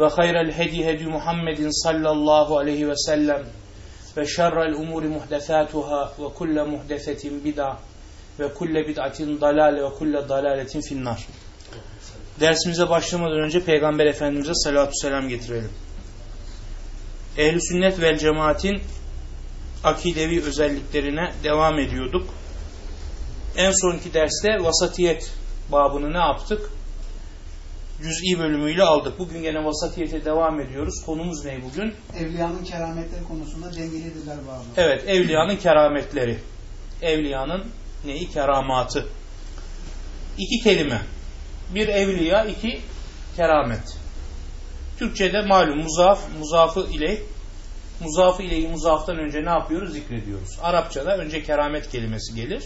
ve hayrel hedi hedi Muhammedin sallallahu aleyhi ve sellem ve şerrel umuri muhdefatuhâ ve kulle muhdefetin bid'a ve kulle bid'atin dalale ve kulle dalaletin finnar. Dersimize başlamadan önce Peygamber Efendimiz'e salatu selam getirelim. Ehli sünnet vel cemaatin akidevi özelliklerine devam ediyorduk. En sonki derste vasatiyet babını ne yaptık? Cüz'i bölümüyle aldık. Bugün gene vasatiyete devam ediyoruz. Konumuz ne bugün? Evliyanın kerametleri konusunda dengelidirler babı. Evet, evliyanın kerametleri. Evliyanın neyi? Keramatı. İki kelime. Bir evliya, iki keramet. Türkçe'de malum muzaf, muzafı ile muzafı ile muzaftan önce ne yapıyoruz? Zikrediyoruz. Arapçada önce keramet kelimesi gelir.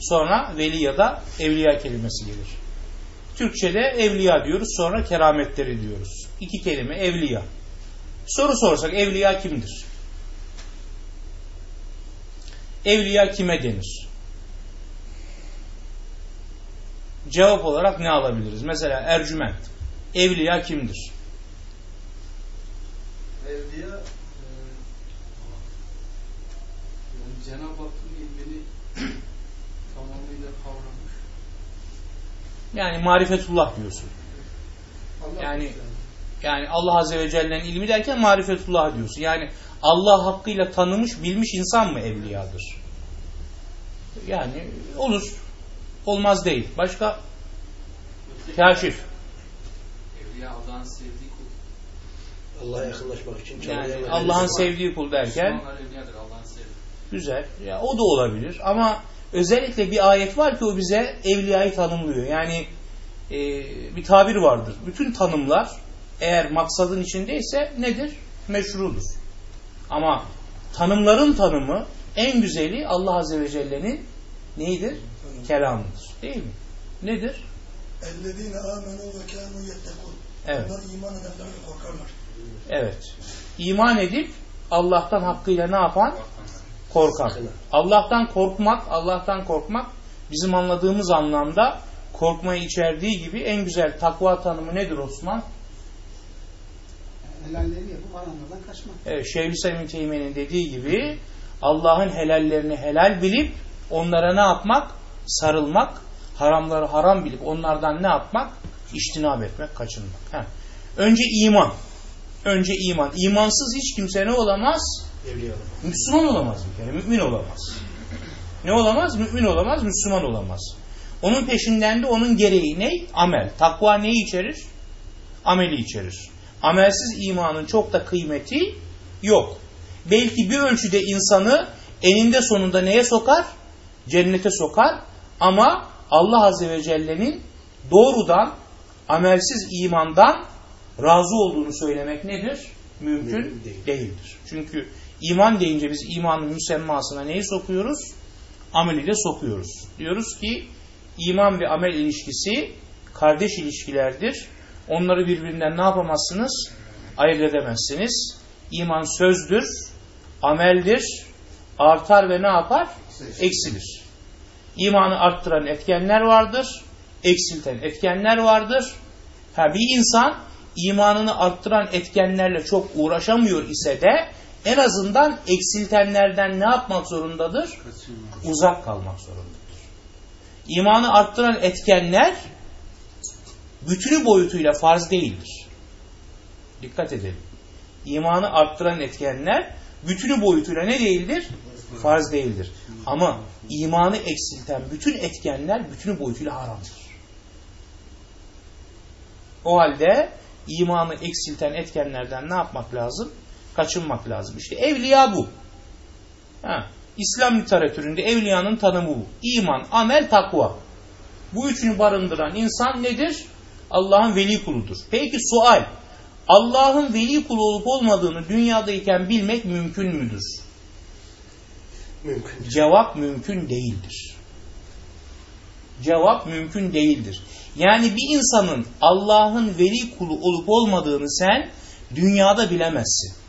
Sonra veli ya da evliya kelimesi gelir. Türkçe'de evliya diyoruz, sonra kerametleri diyoruz. İki kelime evliya. Soru sorsak evliya kimdir? Evliya kime denir? Cevap olarak ne alabiliriz? Mesela Ercüment. Evliya kimdir? Evliya e, yani Cenab-ı Hakk'ın ilmini tamamıyla kavramış. Yani marifetullah diyorsun. Yani yani Allah Azze ve Celle'nin ilmi derken marifetullah diyorsun. Yani Allah hakkıyla tanımış, bilmiş insan mı evliyadır? Yani olur. Olmaz değil. Başka? Kaşif. Evliya Allah'ın sevdiği kul. Allah'a yakınlaşmak için Yani Allah'ın sevdiği kul derken Müslümanlar evliyadır Allah'ın sevdiği. güzel. Ya o da olabilir ama özellikle bir ayet var ki o bize evliyayı tanımlıyor. Yani e, bir tabir vardır. Bütün tanımlar eğer maksadın içindeyse nedir? Meşrudur. Ama tanımların tanımı en güzeli Allah Azze ve Celle'nin neydir? Kelamıdır. Değil mi? Nedir? اَلَّذ۪ينَ آمَنُوا وَكَانُوا يَتَّقُونَ Evet. Onlar iman edenler ve korkarlar. Evet. İman edip Allah'tan hakkıyla ne yapan? Korkan. Allah'tan korkmak, Allah'tan korkmak bizim anladığımız anlamda korkmayı içerdiği gibi en güzel takva tanımı nedir Osman? Helalleri yapıp haramlardan kaçmak. Evet, Şeyhülislam Teymiye'nin dediği gibi Allah'ın helallerini helal bilip onlara ne yapmak? Sarılmak, haramları haram bilip onlardan ne yapmak? İçtinab etmek, kaçınmak. Heh. Önce iman. Önce iman. İmansız hiç kimse ne olamaz? Evliya olur. Müslüman olamaz bir kere. Mümin olamaz. Ne olamaz? Mümin olamaz, Müslüman olamaz. Onun peşinden de onun gereği ne? Amel. Takva neyi içerir? Ameli içerir. Amelsiz imanın çok da kıymeti yok. Belki bir ölçüde insanı eninde sonunda neye sokar? Cennete sokar. Ama Allah Azze ve Celle'nin doğrudan amelsiz imandan razı olduğunu söylemek nedir? Mümkün Mümkün değil. değildir. Çünkü iman deyince biz imanın müsemmasına neyi sokuyoruz? Ameli de sokuyoruz. Diyoruz ki iman ve amel ilişkisi kardeş ilişkilerdir. Onları birbirinden ne yapamazsınız? Ayırt edemezsiniz. İman sözdür, ameldir, artar ve ne yapar? Eksilir. İmanı arttıran etkenler vardır, eksilten etkenler vardır. Ha, bir insan imanını arttıran etkenlerle çok uğraşamıyor ise de en azından eksiltenlerden ne yapmak zorundadır? Uzak kalmak zorundadır. İmanı arttıran etkenler bütünü boyutuyla farz değildir. Dikkat edelim. İmanı arttıran etkenler bütünü boyutuyla ne değildir? Farz değildir. Ama imanı eksilten bütün etkenler bütünü boyutuyla haramdır. O halde imanı eksilten etkenlerden ne yapmak lazım? Kaçınmak lazım. İşte evliya bu. Ha, İslam literatüründe evliyanın tanımı bu. İman, amel, takva. Bu üçünü barındıran insan nedir? Allah'ın veli kuludur. Peki sual. Allah'ın veli kulu olup olmadığını dünyadayken bilmek mümkün müdür? Mümkün. Cevap mümkün değildir. Cevap mümkün değildir. Yani bir insanın Allah'ın veli kulu olup olmadığını sen dünyada bilemezsin.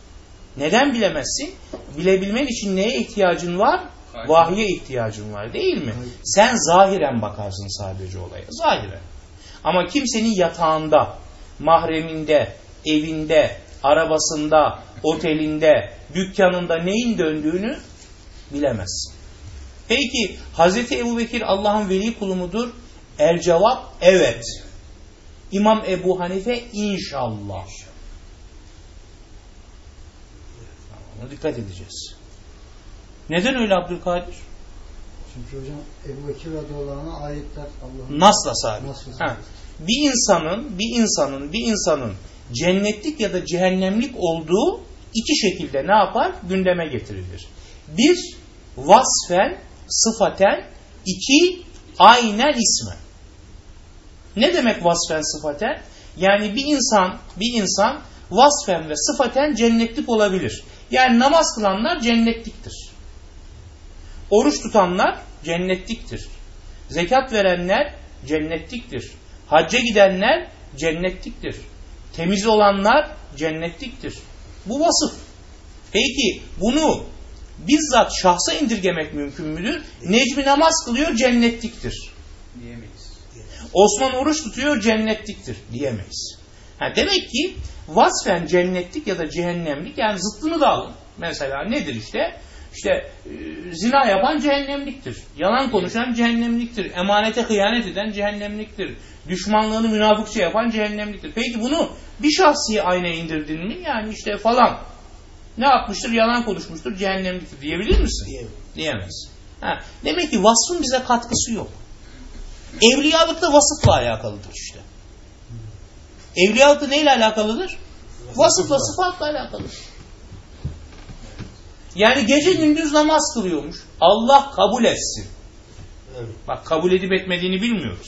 Neden bilemezsin? Bilebilmen için neye ihtiyacın var? Vahye ihtiyacın var değil mi? Sen zahiren bakarsın sadece olaya. Zahiren. Ama kimsenin yatağında, mahreminde, evinde, arabasında, otelinde, dükkanında neyin döndüğünü bilemezsin. Peki Hazreti Ebu Bekir Allah'ın veli kulu mudur? El cevap evet. İmam Ebu Hanife inşallah. Ona dikkat edeceğiz. Neden öyle Abdülkadir? Çünkü hocam Ebu Bekir radıyallahu ayetler Allah'ın Nasla sabit. Nasla sabit. Ha. Bir insanın, bir insanın, bir insanın cennetlik ya da cehennemlik olduğu iki şekilde ne yapar? Gündeme getirilir. Bir, vasfen, sıfaten, iki, aynen ismen. Ne demek vasfen, sıfaten? Yani bir insan, bir insan vasfen ve sıfaten cennetlik olabilir. Yani namaz kılanlar cennetliktir. Oruç tutanlar cennetliktir. Zekat verenler cennetliktir. Hacca gidenler cennetliktir. Temiz olanlar cennetliktir. Bu vasıf. Peki bunu bizzat şahsa indirgemek mümkün müdür? Necmi namaz kılıyor cennetliktir. Diyemeyiz. Osman oruç tutuyor cennetliktir diyemeyiz. Ha, demek ki vasfen cennetlik ya da cehennemlik yani zıttını da alın. Mesela nedir işte? İşte e, zina yapan cehennemliktir. Yalan konuşan cehennemliktir. Emanete hıyanet eden cehennemliktir. Düşmanlığını münafıkça yapan cehennemliktir. Peki bunu bir şahsiye aynaya indirdin mi? Yani işte falan. Ne yapmıştır? Yalan konuşmuştur. Cehennemliktir diyebilir misin? Diyemem. Diyemez. Ha, demek ki vasfın bize katkısı yok. Evliyalık da vasıfla alakalıdır işte. Evliyalık da neyle alakalıdır? Vasıfla, sıfatla alakalıdır. Yani gece gündüz namaz kılıyormuş. Allah kabul etsin. Evet. Bak kabul edip etmediğini bilmiyoruz.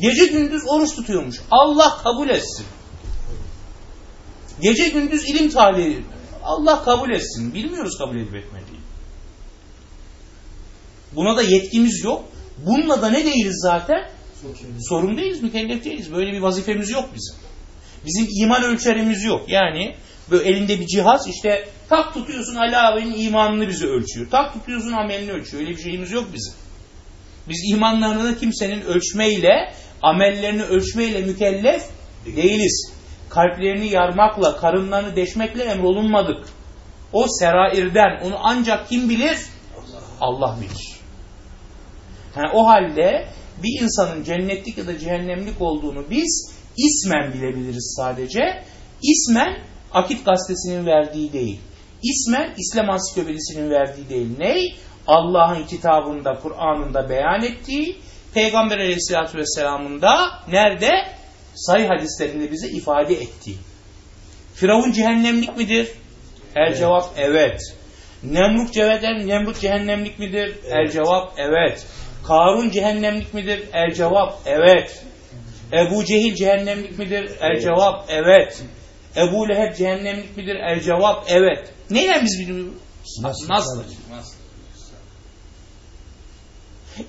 Gece gündüz oruç tutuyormuş. Allah kabul etsin. Gece gündüz ilim talibi. Allah kabul etsin. Bilmiyoruz kabul edip etmediğini. Buna da yetkimiz yok. Bununla da ne değiliz zaten? Sorun değiliz, mükellef değiliz. Böyle bir vazifemiz yok bizim. Bizim iman ölçerimiz yok. Yani böyle elinde bir cihaz işte tak tutuyorsun Ali abinin imanını bizi ölçüyor. Tak tutuyorsun amelini ölçüyor. Öyle bir şeyimiz yok bizim. Biz imanlarını kimsenin ölçmeyle, amellerini ölçmeyle mükellef değiliz. Kalplerini yarmakla, karınlarını deşmekle emrolunmadık. O serairden, onu ancak kim bilir? Allah bilir. Ha, o halde bir insanın cennetlik ya da cehennemlik olduğunu biz ismen bilebiliriz sadece. İsmen Akit Gazetesi'nin verdiği değil. İsmen İslam Ansiklopedisi'nin verdiği değil. Ney? Allah'ın kitabında, Kur'an'ında beyan ettiği, Peygamber Aleyhisselatü Vesselam'ın da nerede? Sayı hadislerinde bize ifade ettiği. Firavun cehennemlik midir? El cevap evet. Nemrut ceveden Nemrut cehennemlik midir? El cevap evet. Karun cehennemlik midir? El cevap evet. Ebu Cehil cehennemlik midir? El cevap evet. Ebu Leheb cehennemlik midir? El cevap evet. Neyle biz biliyoruz? Nasıl? Nasıl? Nasıl?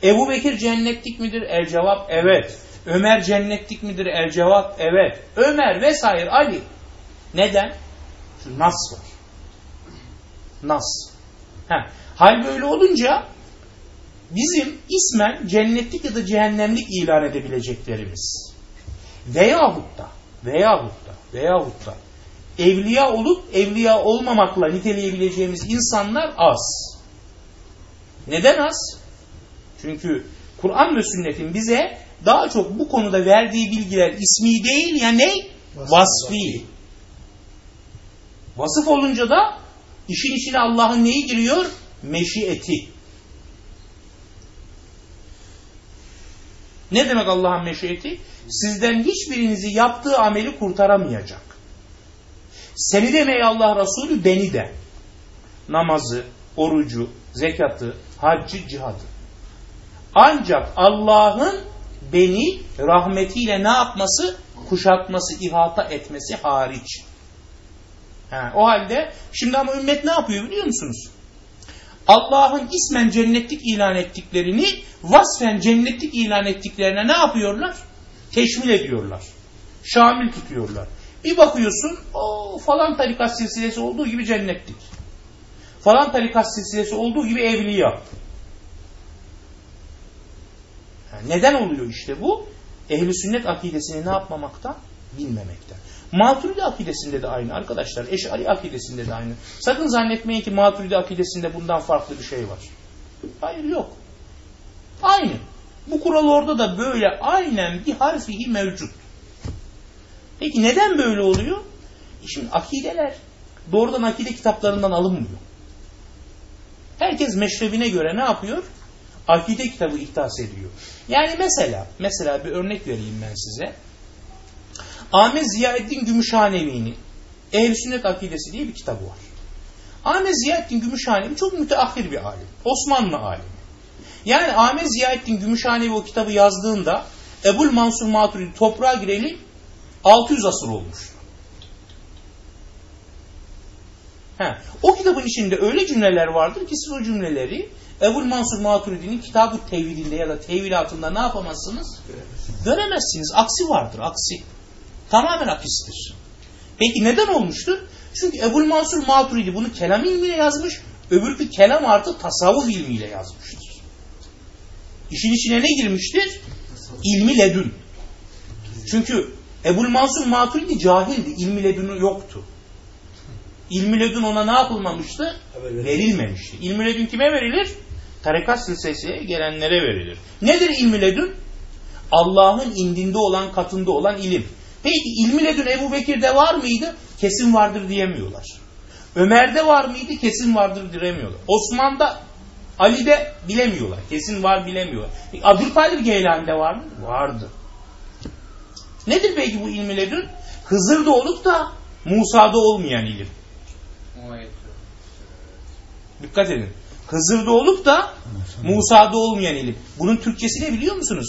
Ebu Bekir cennetlik midir? El cevap evet. Ömer cennetlik midir? El cevap evet. Ömer vesaire Ali. Neden? Şu nas var. Nas. Heh. Hal böyle olunca bizim ismen cennetlik ya da cehennemlik ilan edebileceklerimiz veyahut da veyahut da veyahut da evliya olup evliya olmamakla niteleyebileceğimiz insanlar az. Neden az? Çünkü Kur'an ve sünnetin bize daha çok bu konuda verdiği bilgiler ismi değil ya ne? Vasfi. Vasıf olunca da İşin içine Allah'ın neyi giriyor? Meşiyeti. Ne demek Allah'ın meşiyeti? Sizden hiçbirinizi yaptığı ameli kurtaramayacak. Seni demeyi Allah Resulü beni de. Namazı, orucu, zekatı, haccı, cihadı. Ancak Allah'ın beni rahmetiyle ne yapması? Kuşatması, ihata etmesi hariç. Ha, o halde şimdi ama ümmet ne yapıyor biliyor musunuz? Allah'ın ismen cennetlik ilan ettiklerini vasfen cennetlik ilan ettiklerine ne yapıyorlar? Teşmil ediyorlar. Şamil tutuyorlar. Bir bakıyorsun o falan tarikat silsilesi olduğu gibi cennetlik. Falan tarikat silsilesi olduğu gibi evliya. Yani neden oluyor işte bu? Ehli sünnet akidesini ne yapmamaktan? Bilmemekten. Maturidi akidesinde de aynı arkadaşlar. Eşari akidesinde de aynı. Sakın zannetmeyin ki Maturidi akidesinde bundan farklı bir şey var. Hayır yok. Aynı. Bu kural orada da böyle aynen bir harfihi mevcut. Peki neden böyle oluyor? E şimdi akideler doğrudan akide kitaplarından alınmıyor. Herkes meşrebine göre ne yapıyor? Akide kitabı ihtas ediyor. Yani mesela, mesela bir örnek vereyim ben size. Ahmet Ziyaettin Gümüşhanevi'nin Ehl-i Sünnet Akidesi diye bir kitabı var. Ahmet Ziyaettin Gümüşhanevi çok müteahhir bir alim. Osmanlı alimi. Yani Ahmet Ziyaettin Gümüşhanevi o kitabı yazdığında Ebul Mansur Maturidi toprağa gireli 600 asır olmuş. He. O kitabın içinde öyle cümleler vardır ki siz o cümleleri Ebul Mansur Maturidi'nin kitabı tevhidinde ya da tevilatında ne yapamazsınız? Göremezsiniz. Aksi vardır. Aksi. Tamamen aksistir. Peki neden olmuştur? Çünkü Ebul Mansur Maturidi bunu kelam ilmiyle yazmış. Öbürkü kelam artı tasavvuf ilmiyle yazmıştır. İşin içine ne girmiştir? İlmi ledün. Çünkü Ebul Mansur Maturidi cahildi. İlmi ledünü yoktu. İlmi ledün ona ne yapılmamıştı? Verilmemişti. İlmi ledün kime verilir? Tarikat silsilesine gelenlere verilir. Nedir ilmi ledün? Allah'ın indinde olan, katında olan ilim. Peki ilmi ledün Ebu Bekir'de var mıydı? Kesin vardır diyemiyorlar. Ömer'de var mıydı? Kesin vardır diyemiyorlar. Osman'da, Ali'de bilemiyorlar. Kesin var bilemiyorlar. Peki, Abdülkadir Geylani'de var mı? Vardı. Nedir peki bu ilmi ledün? Hızır'da olup da Musa'da olmayan ilim. Dikkat edin. Hızır'da olup da Musa'da olmayan ilim. Bunun Türkçesi ne biliyor musunuz?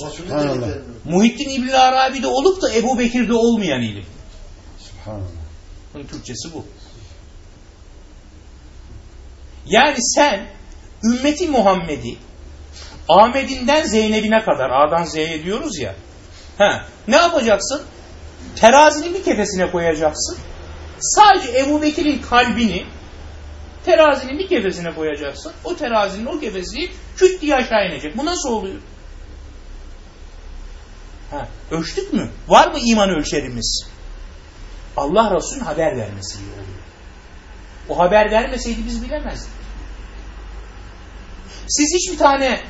Muhittin İbn Arabi'de olup da Ebu Bekir'de olmayan ilim. Bunun Türkçesi bu. Yani sen ümmeti Muhammed'i Ahmet'inden Zeynep'ine kadar A'dan Z'ye diyoruz ya. He, ne yapacaksın? Terazinin bir kefesine koyacaksın. Sadece Ebu Bekir'in kalbini terazinin bir kefesine koyacaksın. O terazinin o kefesi küt diye aşağı inecek. Bu nasıl oluyor? Ha, ölçtük mü? Var mı iman ölçerimiz? Allah Resulü'nün haber vermesiyle oluyor. O haber vermeseydi biz bilemezdik. Siz hiçbir tane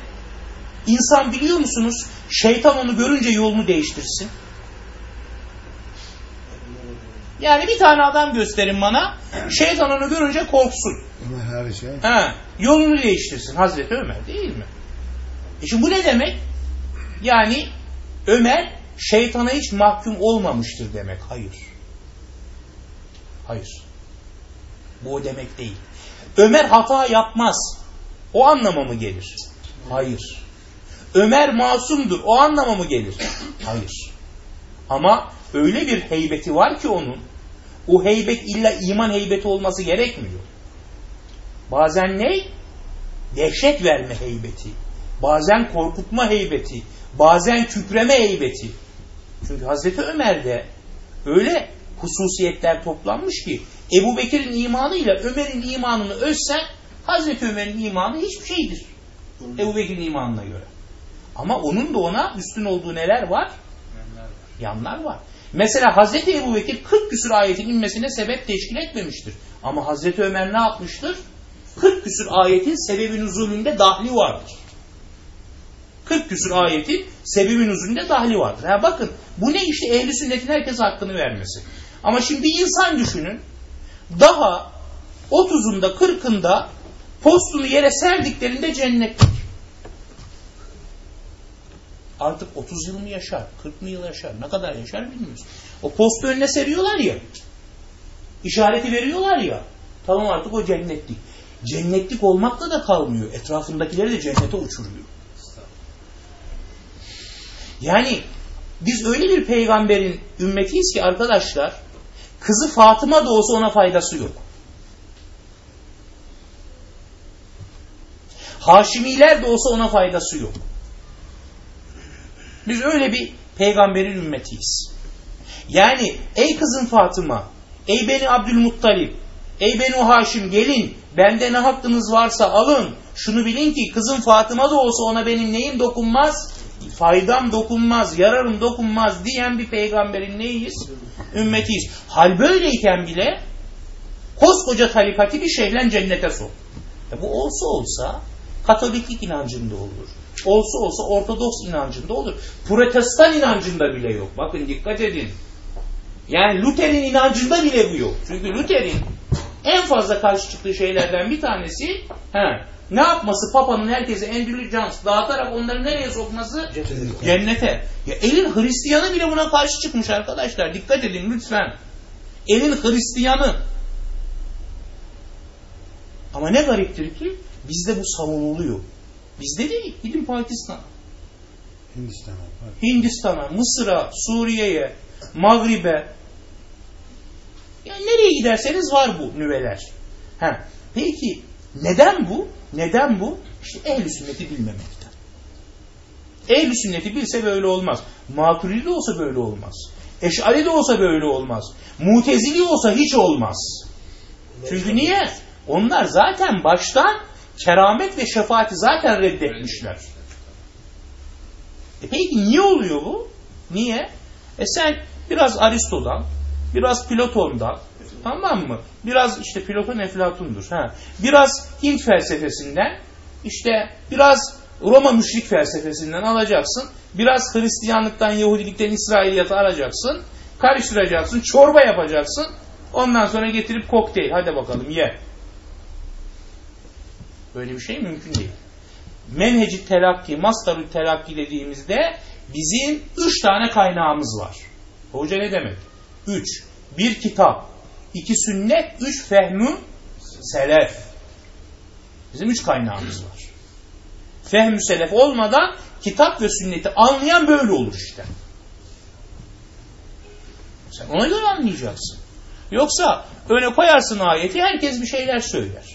insan biliyor musunuz? Şeytan onu görünce yolunu değiştirsin. Yani bir tane adam gösterin bana. Şeytan onu görünce korksun. Ömer hariç ya. Ha, yolunu değiştirsin Hazreti Ömer değil mi? E şimdi bu ne demek? Yani Ömer şeytana hiç mahkum olmamıştır demek. Hayır. Hayır. Bu o demek değil. Ömer hata yapmaz. O anlama mı gelir? Hayır. Ömer masumdur. O anlama mı gelir? Hayır. Ama öyle bir heybeti var ki onun o heybet illa iman heybeti olması gerekmiyor. Bazen ne? Dehşet verme heybeti. Bazen korkutma heybeti. Bazen kükreme heybeti. Çünkü Hazreti Ömer'de öyle hususiyetler toplanmış ki Ebu Bekir'in imanıyla Ömer'in imanını ölsen Hazreti Ömer'in imanı hiçbir şeydir. Ebu Bekir'in imanına göre. Ama onun da ona üstün olduğu neler var? Yanlar var. Mesela Hazreti Ebu Bekir 40 küsur ayetin inmesine sebep teşkil etmemiştir. Ama Hazreti Ömer ne yapmıştır? 40 küsur ayetin sebebi nuzulünde dahli vardır. 40 küsur ayetin sebebi nuzulünde dahli vardır. Ha bakın bu ne işte ehli sünnetin herkes hakkını vermesi. Ama şimdi bir insan düşünün daha 30'unda 40'ında postunu yere serdiklerinde cennetlik. Artık 30 yıl mı yaşar, 40 mı yıl yaşar, ne kadar yaşar bilmiyoruz. O postu önüne seriyorlar ya, işareti veriyorlar ya, tamam artık o cennetlik. Cennetlik olmakla da kalmıyor, etrafındakileri de cennete uçuruyor. Yani biz öyle bir peygamberin ümmetiyiz ki arkadaşlar, kızı Fatıma da olsa ona faydası yok. Haşimiler de olsa ona faydası yok. Biz öyle bir peygamberin ümmetiyiz. Yani ey kızım Fatıma, ey beni Abdülmuttalip, ey beni Haşim gelin, bende ne hakkınız varsa alın. Şunu bilin ki kızım Fatıma da olsa ona benim neyim dokunmaz? Faydam dokunmaz, yararım dokunmaz diyen bir peygamberin neyiz? Ümmetiyiz. Hal böyleyken bile koskoca tarikati bir şeyle cennete sok. E bu olsa olsa Katoliklik inancında olur. Olsa olsa Ortodoks inancında olur. Protestan inancında bile yok. Bakın dikkat edin. Yani Luther'in inancında bile bu yok. Çünkü Luther'in en fazla karşı çıktığı şeylerden bir tanesi he, ne yapması? Papa'nın herkese endülücans dağıtarak onları nereye sokması? Cennete. Ya elin Hristiyanı bile buna karşı çıkmış arkadaşlar. Dikkat edin lütfen. Elin Hristiyanı. Ama ne gariptir ki bizde bu savunuluyor. Bizde değil. Gidin Pakistan. Hindistan'a. Hindistan'a, Mısır'a, Suriye'ye, Maghrib'e. Yani nereye giderseniz var bu nüveler. Ha. Peki neden bu? Neden bu? İşte ehl sünneti bilmemekten. ehl sünneti bilse böyle olmaz. Maturidi olsa böyle olmaz. Eş'ari de olsa böyle olmaz. Mutezili olsa hiç olmaz. Çünkü niye? Onlar zaten baştan keramet ve şefaati zaten reddetmişler. E peki niye oluyor bu? Niye? E sen biraz Aristo'dan, biraz Platon'dan, tamam mı? Biraz işte Platon Eflatun'dur. Ha. Biraz Hint felsefesinden, işte biraz Roma müşrik felsefesinden alacaksın. Biraz Hristiyanlıktan, Yahudilikten, İsrailiyatı alacaksın. Karıştıracaksın, çorba yapacaksın. Ondan sonra getirip kokteyl. Hadi bakalım ye. Böyle bir şey mümkün değil. Menheci telakki, mastarı telakki dediğimizde bizim üç tane kaynağımız var. Hoca ne demek? Üç. Bir kitap, iki sünnet, üç fehmü selef. Bizim üç kaynağımız var. Fehmü selef olmadan kitap ve sünneti anlayan böyle olur işte. Sen ona göre anlayacaksın. Yoksa öne koyarsın ayeti herkes bir şeyler söyler.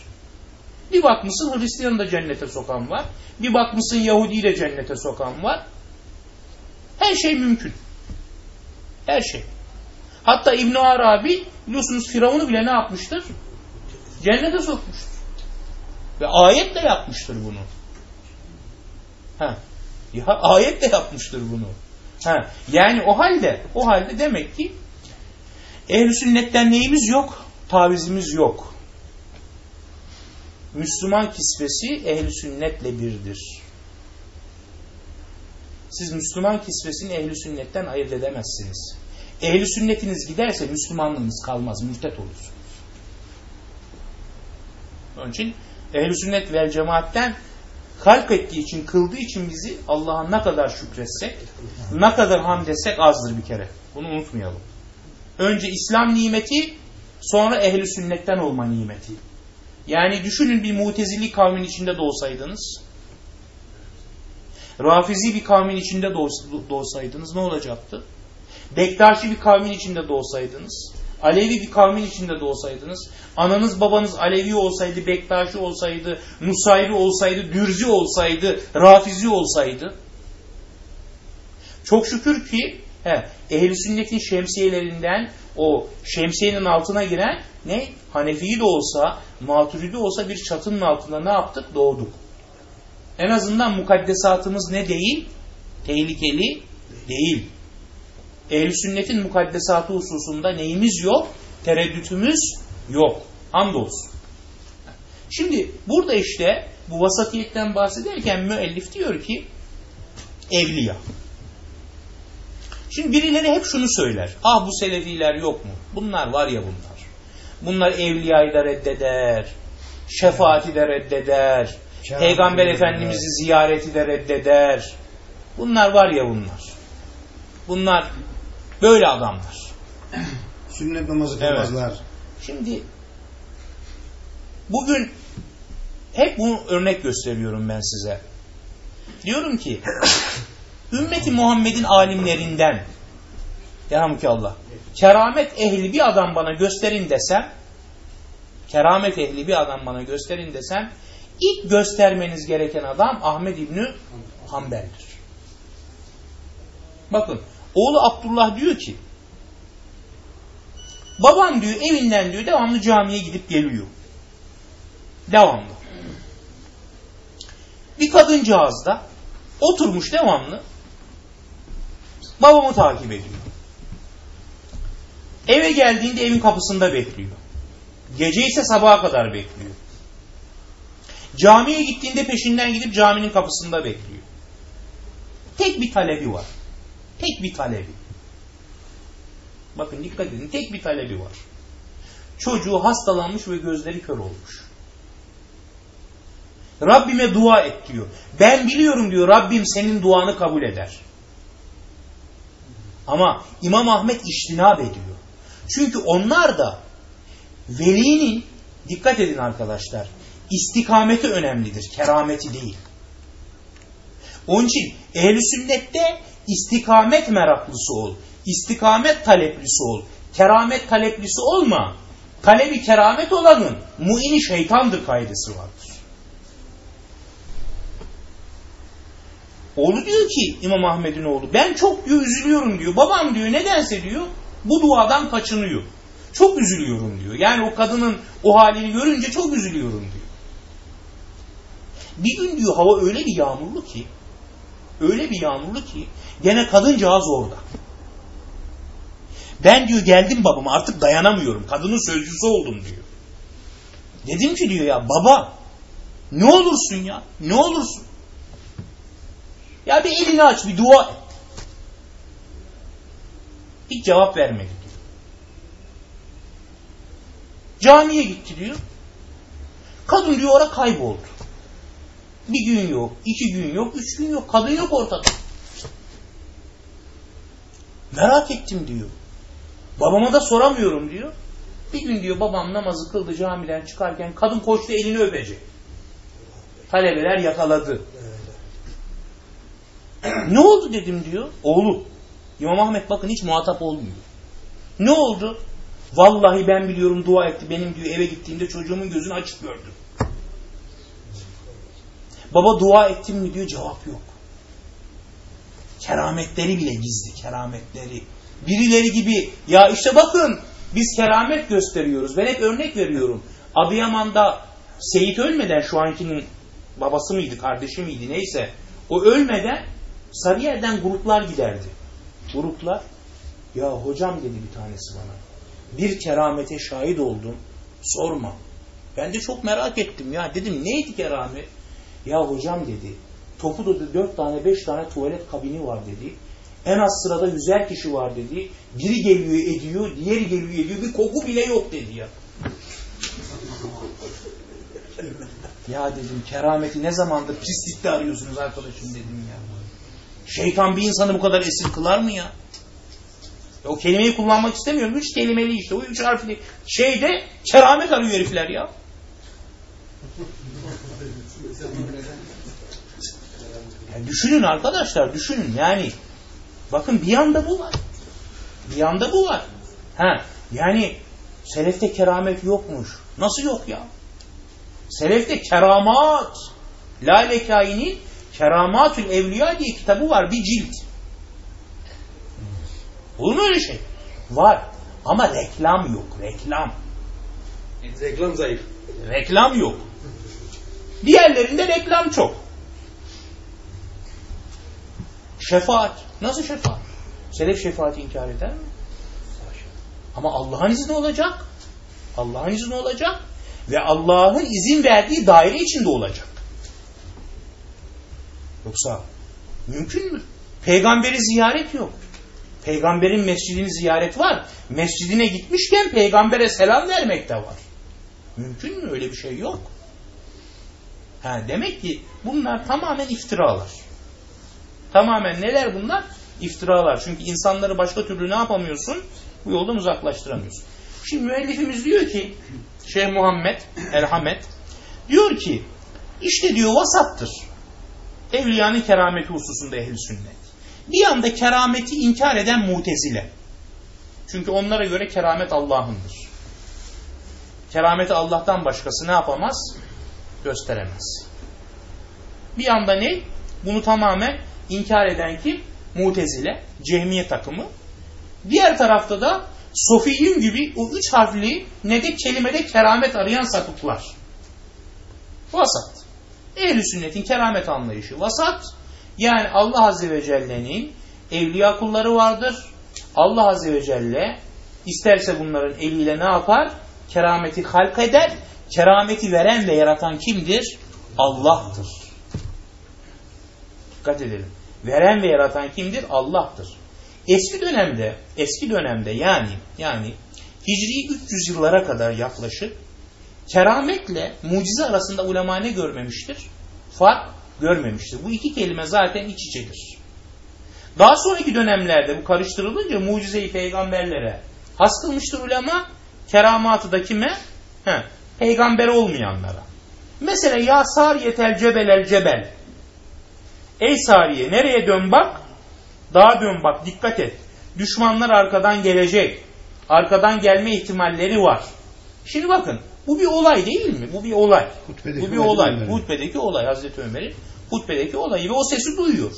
Bir bakmışsın Hristiyan'ı da cennete sokan var. Bir bakmışsın Yahudi'yi de cennete sokan var. Her şey mümkün. Her şey. Hatta İbn Arabi biliyorsunuz Firavun'u bile ne yapmıştır? Cennete sokmuştur. Ve ayetle yapmıştır bunu. Ha. Ya, ayetle yapmıştır bunu. Ha. Yani o halde o halde demek ki ehl sünnetten neyimiz yok? Tavizimiz yok. Müslüman kisvesi ehli sünnetle birdir. Siz Müslüman kisvesini ehli sünnetten ayırt edemezsiniz. Ehli sünnetiniz giderse Müslümanlığınız kalmaz, mürtet olursunuz. Onun için ehli sünnet vel cemaatten halk ettiği için, kıldığı için bizi Allah'a ne kadar şükretsek, ne kadar hamd etsek azdır bir kere. Bunu unutmayalım. Önce İslam nimeti, sonra ehli sünnetten olma nimeti. Yani düşünün bir mutezili kavmin içinde doğsaydınız, Rafizi bir kavmin içinde doğsaydınız ne olacaktı? Bektaşi bir kavmin içinde doğsaydınız, Alevi bir kavmin içinde doğsaydınız, ananız babanız Alevi olsaydı, Bektaşi olsaydı, Nusayri olsaydı, Dürzi olsaydı, Rafizi olsaydı. Çok şükür ki he, ehl sünnetin şemsiyelerinden o şemsiyenin altına giren ne? Hanefi de olsa, Maturidi olsa bir çatının altında ne yaptık? Doğduk. En azından mukaddesatımız ne değil? Tehlikeli değil. Ehl-i sünnetin mukaddesatı hususunda neyimiz yok? Tereddütümüz yok. Hamdolsun. Şimdi burada işte bu vasatiyetten bahsederken müellif diyor ki evliya. Şimdi birileri hep şunu söyler. Ah bu selefiler yok mu? Bunlar var ya bunlar. Bunlar evliyayı da reddeder. Şefaati de reddeder. Kâr Peygamber. Efendimiz'i ziyareti de reddeder. Bunlar var ya bunlar. Bunlar böyle adamlar. Sünnet namazı Evet. kılmazlar. Şimdi bugün hep bunu örnek gösteriyorum ben size. Diyorum ki ümmeti Muhammed'in alimlerinden Allah keramet ehli bir adam bana gösterin desem keramet ehli bir adam bana gösterin desem ilk göstermeniz gereken adam Ahmed İbni Hanbel'dir. Bakın oğlu Abdullah diyor ki Babam diyor evinden diyor devamlı camiye gidip geliyor. Devamlı. Bir kadıncağız da oturmuş devamlı babamı takip ediyor. Eve geldiğinde evin kapısında bekliyor. Gece ise sabaha kadar bekliyor. Camiye gittiğinde peşinden gidip caminin kapısında bekliyor. Tek bir talebi var. Tek bir talebi. Bakın dikkat edin. Tek bir talebi var. Çocuğu hastalanmış ve gözleri kör olmuş. Rabbime dua et diyor. Ben biliyorum diyor Rabbim senin duanı kabul eder. Ama İmam Ahmet iştinab ediyor. Çünkü onlar da velinin dikkat edin arkadaşlar istikameti önemlidir. Kerameti değil. Onun için ehli sünnette istikamet meraklısı ol. istikamet taleplisi ol. Keramet taleplisi olma. Talebi keramet olanın muini şeytandır kaidesi vardır. Oğlu diyor ki İmam Ahmet'in oğlu ben çok diyor üzülüyorum diyor. Babam diyor nedense diyor bu duadan kaçınıyor. Çok üzülüyorum diyor. Yani o kadının o halini görünce çok üzülüyorum diyor. Bir gün diyor hava öyle bir yağmurlu ki öyle bir yağmurlu ki gene kadıncağız orada. Ben diyor geldim babama artık dayanamıyorum. Kadının sözcüsü oldum diyor. Dedim ki diyor ya baba ne olursun ya ne olursun. Ya bir elini aç bir dua et. Hiç cevap vermedi diyor. Camiye gitti diyor. Kadın diyor orada kayboldu. Bir gün yok, iki gün yok, üç gün yok. Kadın yok ortada. Merak ettim diyor. Babama da soramıyorum diyor. Bir gün diyor babam namazı kıldı camiden çıkarken kadın koştu elini öpecek. Talebeler yakaladı. ne oldu dedim diyor. Oğlu. İmam Ahmet bakın hiç muhatap olmuyor. Ne oldu? Vallahi ben biliyorum dua etti. Benim diyor eve gittiğimde çocuğumun gözünü açık gördüm. Baba dua ettim mi diyor cevap yok. Kerametleri bile gizli kerametleri. Birileri gibi ya işte bakın biz keramet gösteriyoruz. Ben hep örnek veriyorum. Adıyaman'da Seyit ölmeden şu ankinin babası mıydı kardeşi miydi neyse o ölmeden Sarıyer'den gruplar giderdi. Gruplar ya hocam dedi bir tanesi bana bir keramete şahit oldum sorma. Ben de çok merak ettim ya dedim neydi keramet? Ya hocam dedi Topu'da dört tane beş tane tuvalet kabini var dedi. En az sırada yüzer kişi var dedi. Biri geliyor ediyor, diğeri geliyor ediyor. Bir koku bile yok dedi ya. ya dedim kerameti ne zamandır pislikte arıyorsunuz arkadaşım dedim. Şeytan bir insanı bu kadar esir kılar mı ya? O kelimeyi kullanmak istemiyorum. Üç kelimeli işte. O üç harfli şeyde keramet arıyor herifler ya. Yani düşünün arkadaşlar düşünün yani. Bakın bir yanda bu var. Bir yanda bu var. Ha, yani selefte keramet yokmuş. Nasıl yok ya? Selefte keramat. Lalekai'nin Keramatül Evliya diye kitabı var. Bir cilt. Olur mu öyle şey? Var. Ama reklam yok. Reklam. Reklam zayıf. Reklam yok. Diğerlerinde reklam çok. Şefaat. Nasıl şefaat? Selef şefaati inkar eder mi? Ama Allah'ın izni olacak. Allah'ın izni olacak. Ve Allah'ın izin verdiği daire içinde olacak. Yoksa mümkün mü? Peygamberi ziyaret yok. Peygamberin mescidini ziyaret var. Mescidine gitmişken peygambere selam vermek de var. Mümkün mü? Öyle bir şey yok. Ha, demek ki bunlar tamamen iftiralar. Tamamen neler bunlar? İftiralar. Çünkü insanları başka türlü ne yapamıyorsun? Bu yoldan uzaklaştıramıyorsun. Şimdi müellifimiz diyor ki Şeyh Muhammed Erhamet diyor ki işte diyor vasattır. Evliyanın kerameti hususunda ehli sünnet. Bir anda kerameti inkar eden mutezile. Çünkü onlara göre keramet Allah'ındır. Kerameti Allah'tan başkası ne yapamaz? Gösteremez. Bir anda ne? Bunu tamamen inkar eden kim? Mutezile, Cehmiye takımı. Diğer tarafta da Sofiyyün gibi o üç harfli ne de kelimede keramet arayan sapıklar. Vasat. Ehl-i sünnetin keramet anlayışı vasat. Yani Allah Azze ve Celle'nin evliya kulları vardır. Allah Azze ve Celle isterse bunların eliyle ne yapar? Kerameti halk eder. Kerameti veren ve yaratan kimdir? Allah'tır. Dikkat edelim. Veren ve yaratan kimdir? Allah'tır. Eski dönemde, eski dönemde yani yani Hicri 300 yıllara kadar yaklaşık kerametle mucize arasında ulema ne görmemiştir? Fark görmemiştir. Bu iki kelime zaten iç içedir. Daha sonraki dönemlerde bu karıştırılınca mucizeyi peygamberlere has kılmıştır ulema, keramatı da kime? He, peygamber olmayanlara. Mesela ya sariyetel cebel el cebel. Ey Sariye nereye dön bak? Dağa dön bak dikkat et. Düşmanlar arkadan gelecek. Arkadan gelme ihtimalleri var. Şimdi bakın bu bir olay değil mi? Bu bir olay. Hutbedeki bu bir olay olay. Hutbedeki olay Hazreti Ömer'in hutbedeki olayı ve o sesi duyuyor.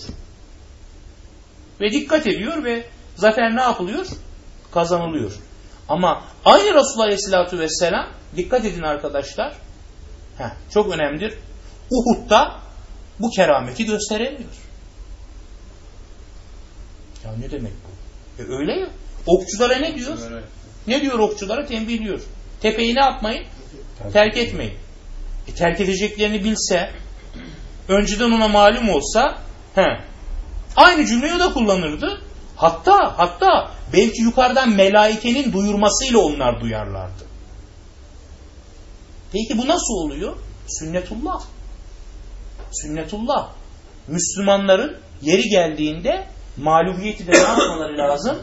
Ve dikkat ediyor ve zafer ne yapılıyor? Kazanılıyor. Ama aynı Resulullah Aleyhisselatü Vesselam dikkat edin arkadaşlar. Heh, çok önemlidir. Uhud'da bu kerameti gösteremiyor. Ya ne demek bu? E öyle ya. Okçulara ne diyor? Ne diyor okçulara? Tembihliyor. Tepeyi ne yapmayın? Terk etmeyin. E, terk edeceklerini bilse, önceden ona malum olsa, he, aynı cümleyi o da kullanırdı. Hatta, hatta belki yukarıdan melaikenin duyurmasıyla onlar duyarlardı. Peki bu nasıl oluyor? Sünnetullah. Sünnetullah. Müslümanların yeri geldiğinde mağlubiyeti de ne yapmaları lazım?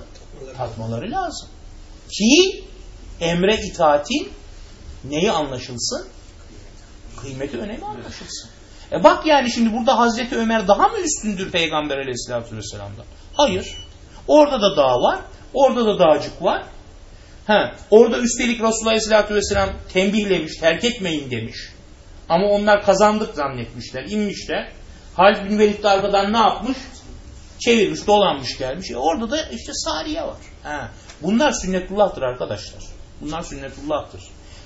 Tatmaları lazım. Ki emre itaatin neyi anlaşılsın? Kıymeti önemi anlaşılsın. E bak yani şimdi burada Hazreti Ömer daha mı üstündür Peygamber aleyhissalatü vesselam'dan? Hayır. Orada da dağ var. Orada da dağcık var. Ha, orada üstelik Resulullah aleyhissalatü vesselam tembihlemiş, terk etmeyin demiş. Ama onlar kazandık zannetmişler, inmişler. Halid bin Velid de arkadan ne yapmış? Çevirmiş, dolanmış gelmiş. E orada da işte Sariye var. Ha. Bunlar sünnetullah'tır arkadaşlar. Bunlar sünnetullah'tır.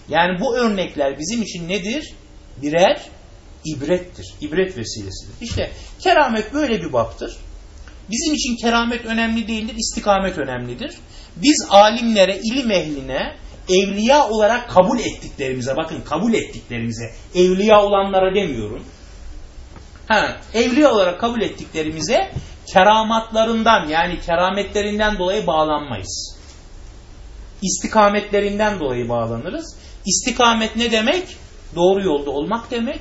Yani bu örnekler bizim için nedir? Birer ibrettir. İbret vesilesidir. İşte keramet böyle bir baktır. Bizim için keramet önemli değildir, istikamet önemlidir. Biz alimlere, ilim ehline, evliya olarak kabul ettiklerimize, bakın kabul ettiklerimize, evliya olanlara demiyorum. Ha, evliya olarak kabul ettiklerimize keramatlarından yani kerametlerinden dolayı bağlanmayız. İstikametlerinden dolayı bağlanırız. İstikamet ne demek? Doğru yolda olmak demek.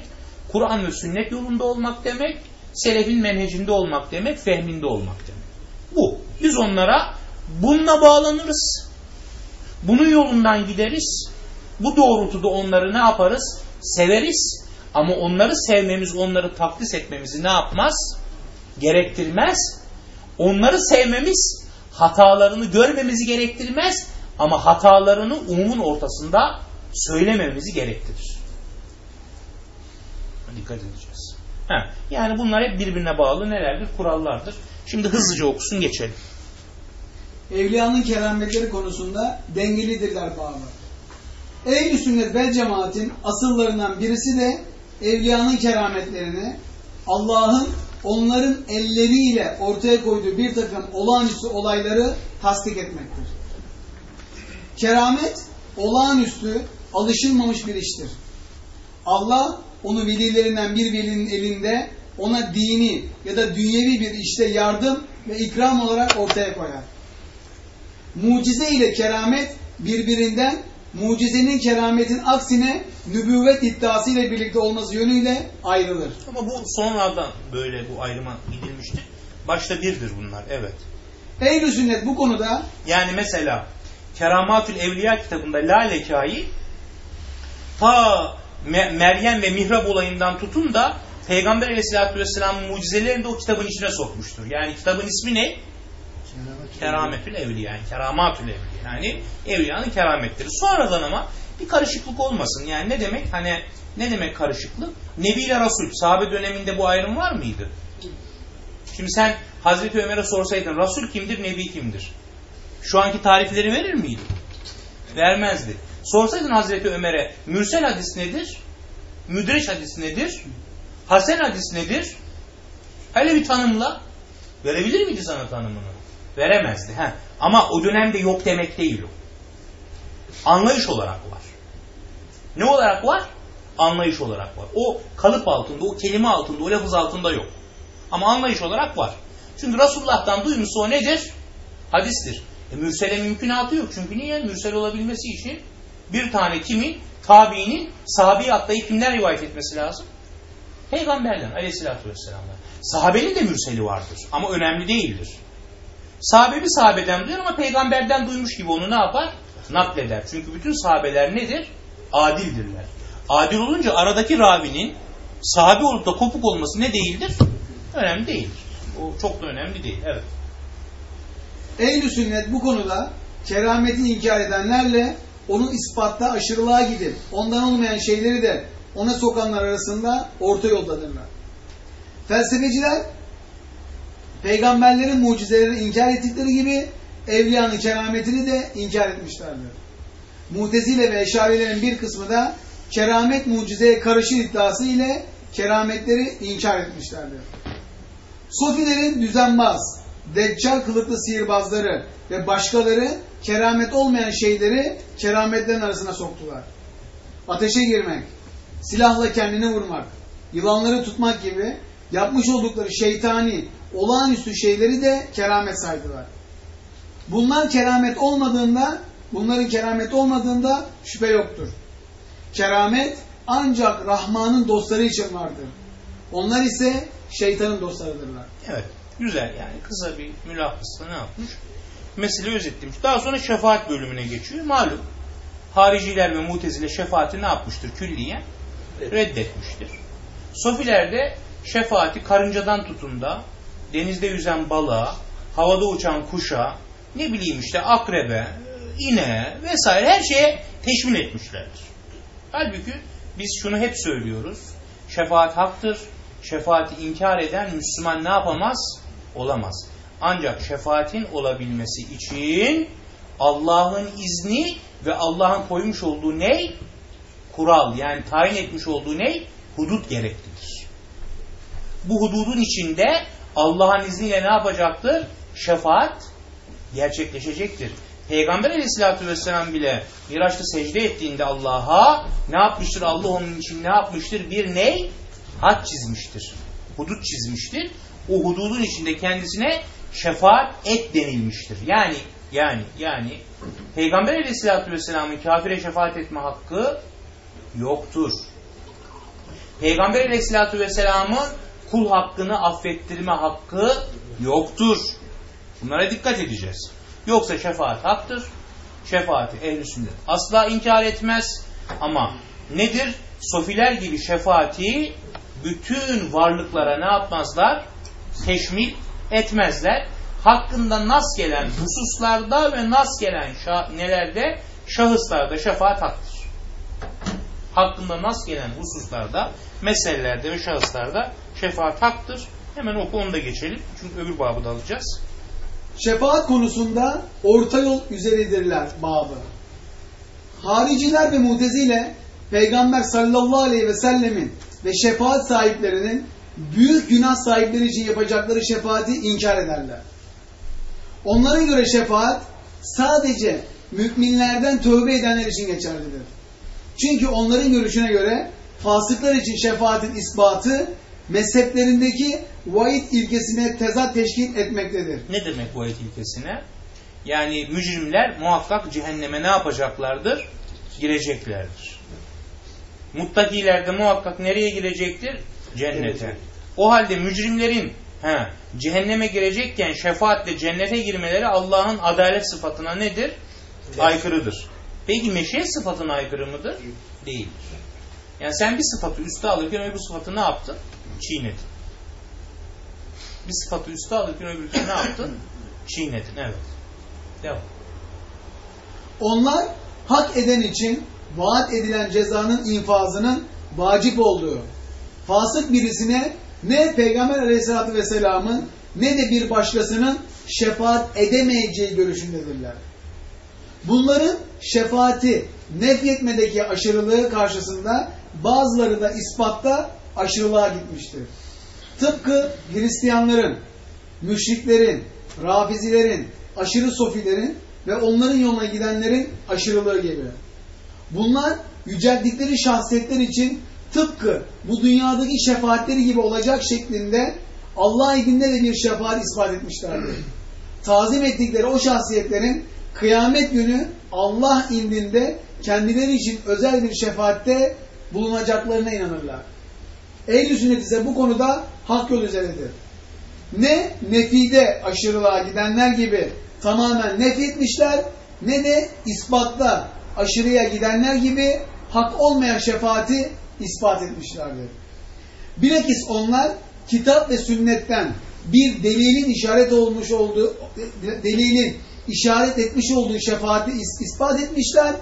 Kur'an ve sünnet yolunda olmak demek. Selefin menhecinde olmak demek. Fehminde olmak demek. Bu. Biz onlara bununla bağlanırız. Bunun yolundan gideriz. Bu doğrultuda onları ne yaparız? Severiz. Ama onları sevmemiz, onları takdis etmemizi ne yapmaz? Gerektirmez. Onları sevmemiz hatalarını görmemizi gerektirmez. Ama hatalarını umumun ortasında söylememizi gerektirir. Dikkat edeceğiz. Ha, yani bunlar hep birbirine bağlı nelerdir? Kurallardır. Şimdi hızlıca okusun geçelim. Evliyanın kerametleri konusunda dengelidirler bağlı. Ehl-i sünnet vel cemaatin asıllarından birisi de evliyanın kerametlerini Allah'ın onların elleriyle ortaya koyduğu bir takım olağanüstü olayları tasdik etmektir. Keramet olağanüstü, alışılmamış bir iştir. Allah onu velilerinden bir velinin elinde ona dini ya da dünyevi bir işte yardım ve ikram olarak ortaya koyar. Mucize ile keramet birbirinden, mucizenin kerametin aksine nübüvvet iddiası ile birlikte olması yönüyle ayrılır. Ama bu sonradan böyle bu ayrıma gidilmiştir. Başta birdir bunlar. Evet. Ehl-i sünnet bu konuda Yani mesela Keramatül Evliya kitabında Lalekâ'yı ta Me- Meryem ve Mihrab olayından tutun da Peygamber Aleyhisselatü Vesselam'ın mucizelerini de o kitabın içine sokmuştur. Yani kitabın ismi ne? Kerametül Evliya. Yani Keramatül Evliya. Yani Evliyanın kerametleri. Sonradan ama bir karışıklık olmasın. Yani ne demek? Hani ne demek karışıklık? Nebi ile Resul. Sahabe döneminde bu ayrım var mıydı? Şimdi sen Hazreti Ömer'e sorsaydın Resul kimdir, Nebi kimdir? Şu anki tarifleri verir miydi? Vermezdi. Sorsaydın Hazreti Ömer'e mürsel hadis nedir? Müdreç hadis nedir? Hasen hadis nedir? Hele bir tanımla. Verebilir miydi sana tanımını? Veremezdi. Heh. Ama o dönemde yok demek değil o. Anlayış olarak var. Ne olarak var? Anlayış olarak var. O kalıp altında, o kelime altında, o lafız altında yok. Ama anlayış olarak var. Çünkü Resulullah'tan duymuşsa o nedir? Hadistir. E, mürsele mümkünatı yok. Çünkü niye? Mürsel olabilmesi için bir tane kimin? Tabiinin sahabeyi atlayıp kimden rivayet etmesi lazım? Peygamberden aleyhissalatü vesselam'dan. Sahabenin de mürseli vardır ama önemli değildir. Sahabe bir sahabeden duyar ama peygamberden duymuş gibi onu ne yapar? Nakleder. Çünkü bütün sahabeler nedir? Adildirler. Adil olunca aradaki ravinin sahabe olup da kopuk olması ne değildir? Önemli değildir. O çok da önemli değil. Evet. Ehl-i sünnet bu konuda kerameti inkar edenlerle onun ispatta aşırılığa gidip ondan olmayan şeyleri de ona sokanlar arasında orta yoldadırlar. Felsefeciler peygamberlerin mucizelerini inkar ettikleri gibi evliyanın kerametini de inkar etmişlerdir. Mutezile ve eşarilerin bir kısmı da keramet mucizeye karışır iddiası ile kerametleri inkar etmişlerdir. Sofilerin düzenbaz, deccal kılıklı sihirbazları ve başkaları keramet olmayan şeyleri kerametlerin arasına soktular. Ateşe girmek, silahla kendini vurmak, yılanları tutmak gibi yapmış oldukları şeytani, olağanüstü şeyleri de keramet saydılar. Bunlar keramet olmadığında, bunların keramet olmadığında şüphe yoktur. Keramet ancak Rahman'ın dostları için vardır. Onlar ise şeytanın dostlarıdırlar. Evet. Güzel yani kısa bir mülahasla ne yapmış? Mesele özetlemiş. Daha sonra şefaat bölümüne geçiyor. Malum hariciler ve mutezile şefaati ne yapmıştır külliyen? Reddetmiştir. Sofiler de şefaati karıncadan tutun da denizde yüzen balığa, havada uçan kuşa, ne bileyim işte akrebe, ineğe vesaire her şeye teşmil etmişlerdir. Halbuki biz şunu hep söylüyoruz. Şefaat haktır. Şefaati inkar eden Müslüman ne yapamaz? Olamaz. Ancak şefaatin olabilmesi için Allah'ın izni ve Allah'ın koymuş olduğu ne? Kural yani tayin etmiş olduğu ne? Hudut gereklidir. Bu hududun içinde Allah'ın izniyle ne yapacaktır? Şefaat gerçekleşecektir. Peygamber aleyhissalatü vesselam bile Miraç'ta secde ettiğinde Allah'a ne yapmıştır? Allah onun için ne yapmıştır? Bir ney? Had çizmiştir. Hudut çizmiştir. O hududun içinde kendisine şefaat et denilmiştir. Yani yani yani Peygamber aleyhissalatü vesselamın kafire şefaat etme hakkı yoktur. Peygamber aleyhissalatü vesselamın kul hakkını affettirme hakkı yoktur. Bunlara dikkat edeceğiz. Yoksa şefaat haktır. Şefaati ehl sünnet asla inkar etmez. Ama nedir? Sofiler gibi şefaati bütün varlıklara ne yapmazlar? Teşmil etmezler. Hakkında nas gelen hususlarda ve nas gelen nelerde? Şahıslarda şefaat haktır. Hakkında nas gelen hususlarda, meselelerde ve şahıslarda şefaat haktır. Hemen o konuda geçelim. Çünkü öbür babı da alacağız. Şefaat konusunda orta yol üzeridirler babı. Hariciler ve mutezile Peygamber sallallahu aleyhi ve sellemin ve şefaat sahiplerinin büyük günah sahipleri için yapacakları şefaati inkar ederler. Onlara göre şefaat sadece müminlerden tövbe edenler için geçerlidir. Çünkü onların görüşüne göre fasıklar için şefaatin ispatı mezheplerindeki vaid ilkesine tezat teşkil etmektedir. Ne demek vaid ilkesine? Yani mücrimler muhakkak cehenneme ne yapacaklardır? Gireceklerdir. Muttakiler de muhakkak nereye girecektir? Cennete. O halde mücrimlerin he, cehenneme girecekken şefaatle cennete girmeleri Allah'ın adalet sıfatına nedir? Aykırıdır. Peki meşiyet sıfatına aykırı mıdır? Değildir. Yani sen bir sıfatı üste alırken öbür sıfatı ne yaptın? Çiğnedin. Bir sıfatı üste alırken öbürkünü ne yaptın? Çiğnedin. Evet. Devam. Onlar hak eden için vaat edilen cezanın infazının vacip olduğu, fasık birisine ne Peygamber aleyhissalatü vesselamın ne de bir başkasının şefaat edemeyeceği görüşündedirler. Bunların şefaati nefyetmedeki aşırılığı karşısında bazıları da ispatta aşırılığa gitmiştir. Tıpkı Hristiyanların, müşriklerin, rafizilerin, aşırı sofilerin ve onların yoluna gidenlerin aşırılığı gibi. Bunlar yüceldikleri şahsiyetler için tıpkı bu dünyadaki şefaatleri gibi olacak şeklinde Allah indinde de bir şefaat ispat etmişlerdir. Tazim ettikleri o şahsiyetlerin kıyamet günü Allah indinde kendileri için özel bir şefaatte bulunacaklarına inanırlar. Ehl-i sünnet ise bu konuda hak yol üzeredir. Ne nefide aşırılığa gidenler gibi tamamen nef etmişler ne de ispatta aşırıya gidenler gibi hak olmayan şefaati ispat etmişlerdir. Bilakis onlar kitap ve sünnetten bir delilin işaret olmuş olduğu delilin işaret etmiş olduğu şefaati is- ispat etmişler.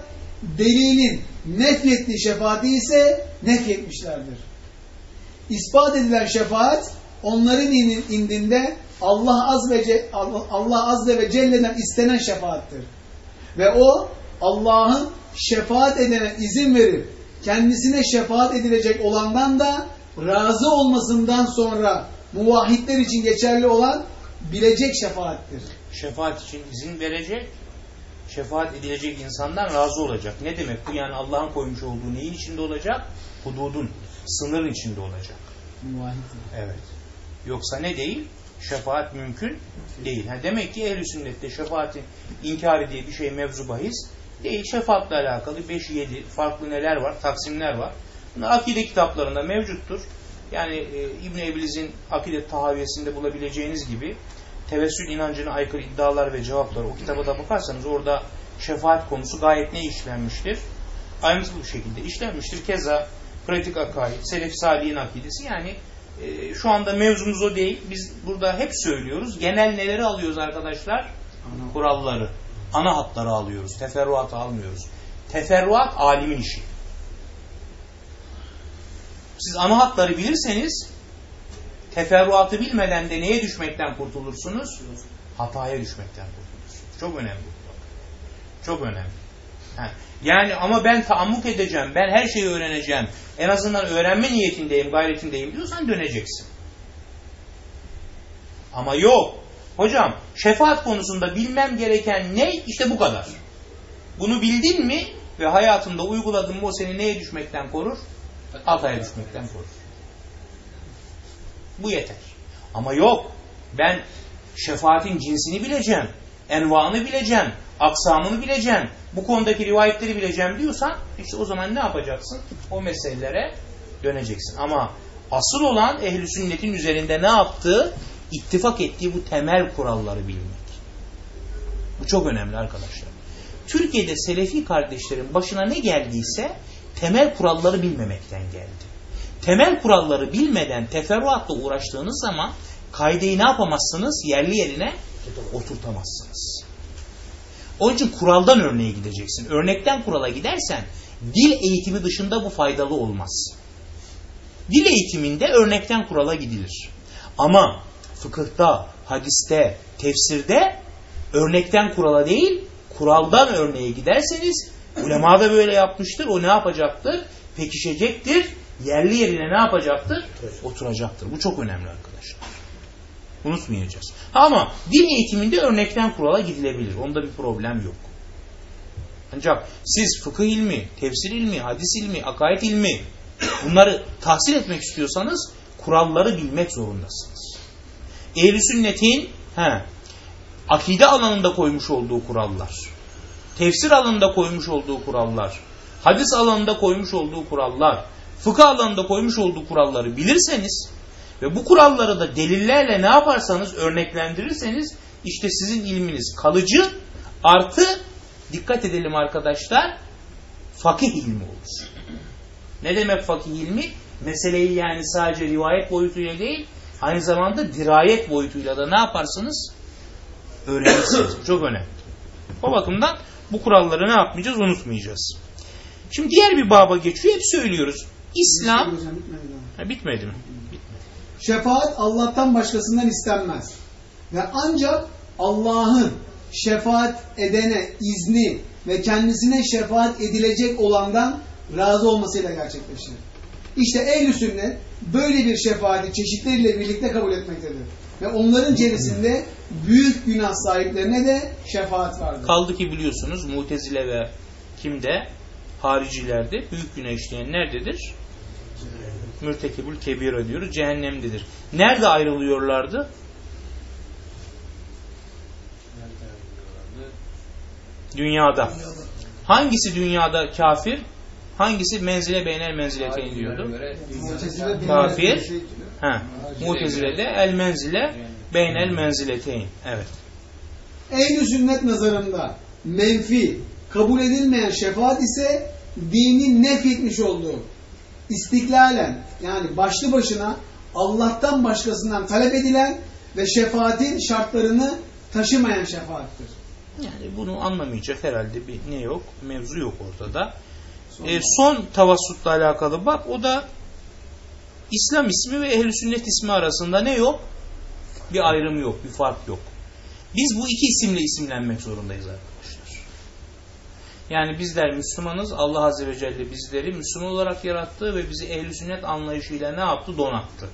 Delilin nefyettiği şefaati ise nefyetmişlerdir. İspat edilen şefaat onların in- indinde Allah az ve Allah azze ve celle'den istenen şefaattir. Ve o Allah'ın şefaat edene izin verip kendisine şefaat edilecek olandan da razı olmasından sonra muvahhidler için geçerli olan bilecek şefaattir. Şefaat için izin verecek, şefaat edilecek insandan razı olacak. Ne demek bu? Yani Allah'ın koymuş olduğu neyin içinde olacak? Hududun, sınırın içinde olacak. Muvahhid. Evet. Yoksa ne değil? Şefaat mümkün değil. Ha demek ki ehl sünnette şefaatin inkarı diye bir şey mevzu bahis değil. Şefaatle alakalı 5-7 farklı neler var, taksimler var. Bunlar akide kitaplarında mevcuttur. Yani e, İbn Ebiliz'in akide tahaviyesinde bulabileceğiniz gibi tevessül inancına aykırı iddialar ve cevaplar o kitaba da bakarsanız orada şefaat konusu gayet ne işlenmiştir? Ayrıntılı bir şekilde işlenmiştir. Keza pratik akaid, selef salihin akidesi yani e, şu anda mevzumuz o değil. Biz burada hep söylüyoruz. Genel neleri alıyoruz arkadaşlar? Kuralları. Ana hatları alıyoruz. Teferruatı almıyoruz. Teferruat alimin işi. Siz ana hatları bilirseniz teferruatı bilmeden de neye düşmekten kurtulursunuz? Hataya düşmekten kurtulursunuz. Çok önemli. Çok önemli. Yani ama ben taammuk edeceğim, ben her şeyi öğreneceğim, en azından öğrenme niyetindeyim, gayretindeyim diyorsan döneceksin. Ama yok. Hocam şefaat konusunda bilmem gereken ne? İşte bu kadar. Bunu bildin mi ve hayatında uyguladın mı o seni neye düşmekten korur? Hataya düşmekten korur. Bu yeter. Ama yok. Ben şefaatin cinsini bileceğim. Envanı bileceğim. Aksamını bileceğim. Bu konudaki rivayetleri bileceğim diyorsan işte o zaman ne yapacaksın? O meselelere döneceksin. Ama asıl olan ehli sünnetin üzerinde ne yaptığı? İttifak ettiği bu temel kuralları bilmek. Bu çok önemli arkadaşlar. Türkiye'de Selefi kardeşlerin başına ne geldiyse temel kuralları bilmemekten geldi. Temel kuralları bilmeden teferruatla uğraştığınız zaman kaideyi ne yapamazsınız? Yerli yerine oturtamazsınız. Onun için kuraldan örneğe gideceksin. Örnekten kurala gidersen dil eğitimi dışında bu faydalı olmaz. Dil eğitiminde örnekten kurala gidilir. Ama fıkıhta, hadiste, tefsirde örnekten kurala değil, kuraldan örneğe giderseniz ulema da böyle yapmıştır. O ne yapacaktır? Pekişecektir. Yerli yerine ne yapacaktır? Oturacaktır. Bu çok önemli arkadaşlar. Unutmayacağız. Ama dil eğitiminde örnekten kurala gidilebilir. Onda bir problem yok. Ancak siz fıkıh ilmi, tefsir ilmi, hadis ilmi, akaid ilmi bunları tahsil etmek istiyorsanız kuralları bilmek zorundasınız. Ehl-i sünnetin he, akide alanında koymuş olduğu kurallar, tefsir alanında koymuş olduğu kurallar, hadis alanında koymuş olduğu kurallar, fıkıh alanında koymuş olduğu kuralları bilirseniz ve bu kuralları da delillerle ne yaparsanız örneklendirirseniz işte sizin ilminiz kalıcı artı dikkat edelim arkadaşlar fakih ilmi olur. Ne demek fakih ilmi? Meseleyi yani sadece rivayet boyutuyla değil aynı zamanda dirayet boyutuyla da ne yaparsınız? Öğrenirsiniz. Çok önemli. O bakımdan bu kuralları ne yapmayacağız? Unutmayacağız. Şimdi diğer bir baba geçiyor. Hep söylüyoruz. İslam... Hocam bitmedi daha. Ha, bitmedi mi? Şefaat Allah'tan başkasından istenmez. Ve ancak Allah'ın şefaat edene izni ve kendisine şefaat edilecek olandan razı olmasıyla gerçekleşir. İşte ehl sünnet böyle bir şefaati çeşitleriyle birlikte kabul etmektedir. Ve onların içerisinde büyük günah sahiplerine de şefaat vardır. Kaldı ki biliyorsunuz Mutezile ve kimde? Haricilerde büyük günah işleyen nerededir? Mürtekibül kebira diyoruz. Cehennemdedir. Nerede ayrılıyorlardı? Dünyada. Hangisi dünyada kafir? Hangisi menzile beynel menzileteyn diyordu? Kafir. Ha. Mutezile'de el menzile beynel menzileteyn. Evet. Ehl-i sünnet nazarında menfi, kabul edilmeyen şefaat ise dinin nefretmiş olduğu istiklalen yani başlı başına Allah'tan başkasından talep edilen ve şefaatin şartlarını taşımayan şefaattir. Yani bunu anlamayacak herhalde bir ne yok, mevzu yok ortada. E, son tavassutla alakalı bak o da İslam ismi ve ehl sünnet ismi arasında ne yok? Bir ayrım yok, bir fark yok. Biz bu iki isimle isimlenmek zorundayız arkadaşlar. Yani bizler Müslümanız. Allah Azze ve Celle bizleri Müslüman olarak yarattı ve bizi ehl sünnet anlayışıyla ne yaptı? Donattı.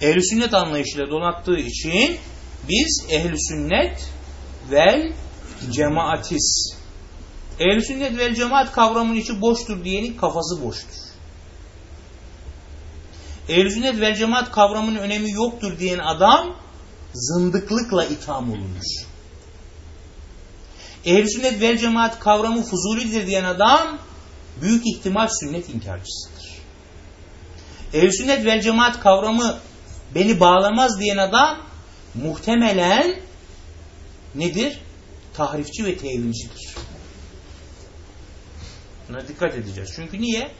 ehl sünnet anlayışıyla donattığı için biz ehl sünnet vel cemaatiz. Ehl sünnet vel cemaat kavramının içi boştur diyenin kafası boştur. ehl sünnet vel cemaat kavramının önemi yoktur diyen adam zındıklıkla itham olunur. ehl sünnet vel cemaat kavramı fuzulidir diyen adam büyük ihtimal sünnet inkarcısıdır. ehl sünnet vel cemaat kavramı beni bağlamaz diyen adam muhtemelen nedir? Tahrifçi ve tevilcidir. Buna dikkat edeceğiz. Çünkü niye?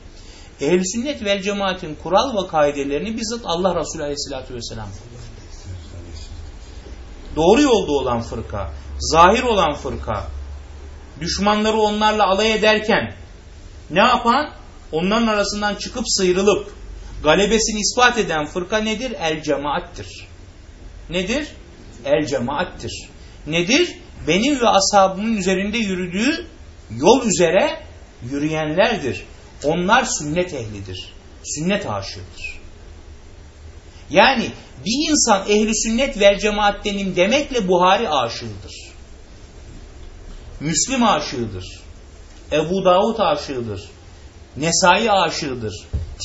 Ehl-i sünnet vel cemaatin kural ve kaidelerini bizzat Allah Resulü Aleyhisselatü Vesselam doğru yolda olan fırka, zahir olan fırka, düşmanları onlarla alay ederken ne yapan? Onların arasından çıkıp sıyrılıp galebesini ispat eden fırka nedir? El cemaattir. Nedir? El cemaattir. Nedir? Benim ve ashabımın üzerinde yürüdüğü yol üzere yürüyenlerdir. Onlar sünnet ehlidir. Sünnet aşığıdır. Yani bir insan ehli sünnet vel cemaattenim demekle Buhari aşığıdır. Müslim aşığıdır. Ebu Davud aşığıdır. Nesai aşığıdır.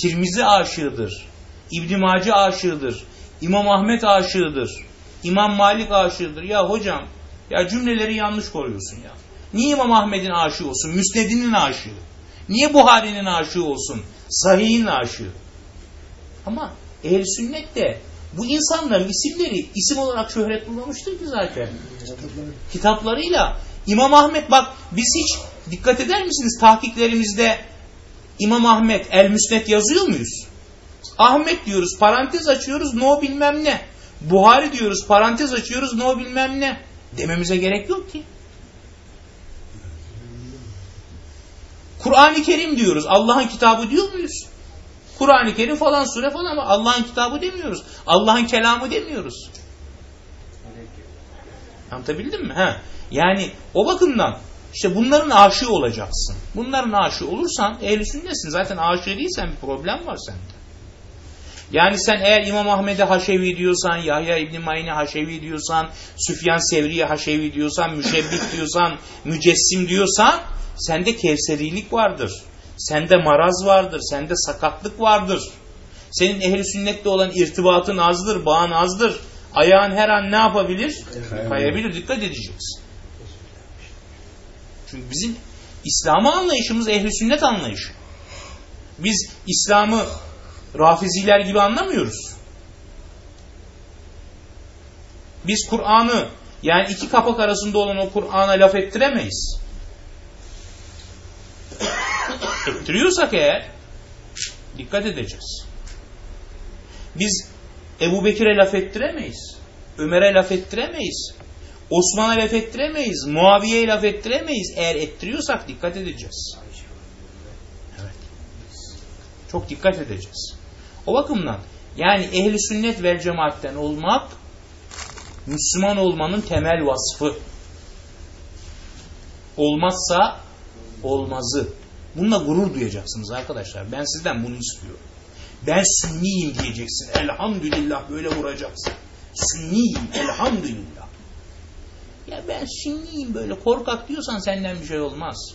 Tirmizi aşığıdır. İbn Mace aşığıdır. İmam Ahmet aşığıdır. İmam Malik aşığıdır. Ya hocam ya cümleleri yanlış koruyorsun ya. Niye İmam Ahmet'in aşığı olsun? Müsned'inin aşığı. Niye Buhari'nin aşığı olsun? Sahih'in aşığı. Ama ehl sünnet de bu insanların isimleri isim olarak şöhret bulmamıştır ki zaten. Kitaplarıyla. İmam Ahmet bak biz hiç dikkat eder misiniz tahkiklerimizde İmam Ahmet El Müsnet yazıyor muyuz? Ahmet diyoruz parantez açıyoruz no bilmem ne. Buhari diyoruz parantez açıyoruz no bilmem ne. Dememize gerek yok ki. Kur'an-ı Kerim diyoruz. Allah'ın kitabı diyor muyuz? Kur'an-ı Kerim falan sure falan ama Allah'ın kitabı demiyoruz. Allah'ın kelamı demiyoruz. Anlatabildim mi? Ha. Yani o bakımdan işte bunların aşığı olacaksın. Bunların aşığı olursan ehl sünnesin. Zaten aşığı değilsen bir problem var sende. Yani sen eğer İmam Ahmed'e Haşevi diyorsan, Yahya İbn Ma'in'e Haşevi diyorsan, Süfyan Sevri'ye Haşevi diyorsan, Müşebbik diyorsan, Mücessim diyorsan sende kevserilik vardır. Sende maraz vardır, sende sakatlık vardır. Senin ehli sünnette olan irtibatın azdır, bağın azdır. Ayağın her an ne yapabilir? Kayabilir. Dikkat edeceksin. Çünkü bizim İslam'ı anlayışımız ehli sünnet anlayışı. Biz İslam'ı rafiziler gibi anlamıyoruz. Biz Kur'an'ı yani iki kapak arasında olan o Kur'an'a laf ettiremeyiz. Ettiriyorsak eğer dikkat edeceğiz. Biz Ebu Bekir'e laf ettiremeyiz. Ömer'e laf ettiremeyiz. Osman'a laf ettiremeyiz. Muaviye'ye laf ettiremeyiz. Eğer ettiriyorsak dikkat edeceğiz. Evet. Çok dikkat edeceğiz. O bakımdan yani ehli sünnet vel cemaatten olmak Müslüman olmanın temel vasfı. Olmazsa olmazı. Bununla gurur duyacaksınız arkadaşlar. Ben sizden bunu istiyorum. Ben sünniyim diyeceksin. Elhamdülillah böyle vuracaksın. Sünniyim elhamdülillah. Ya ben sünniyim böyle korkak diyorsan senden bir şey olmaz.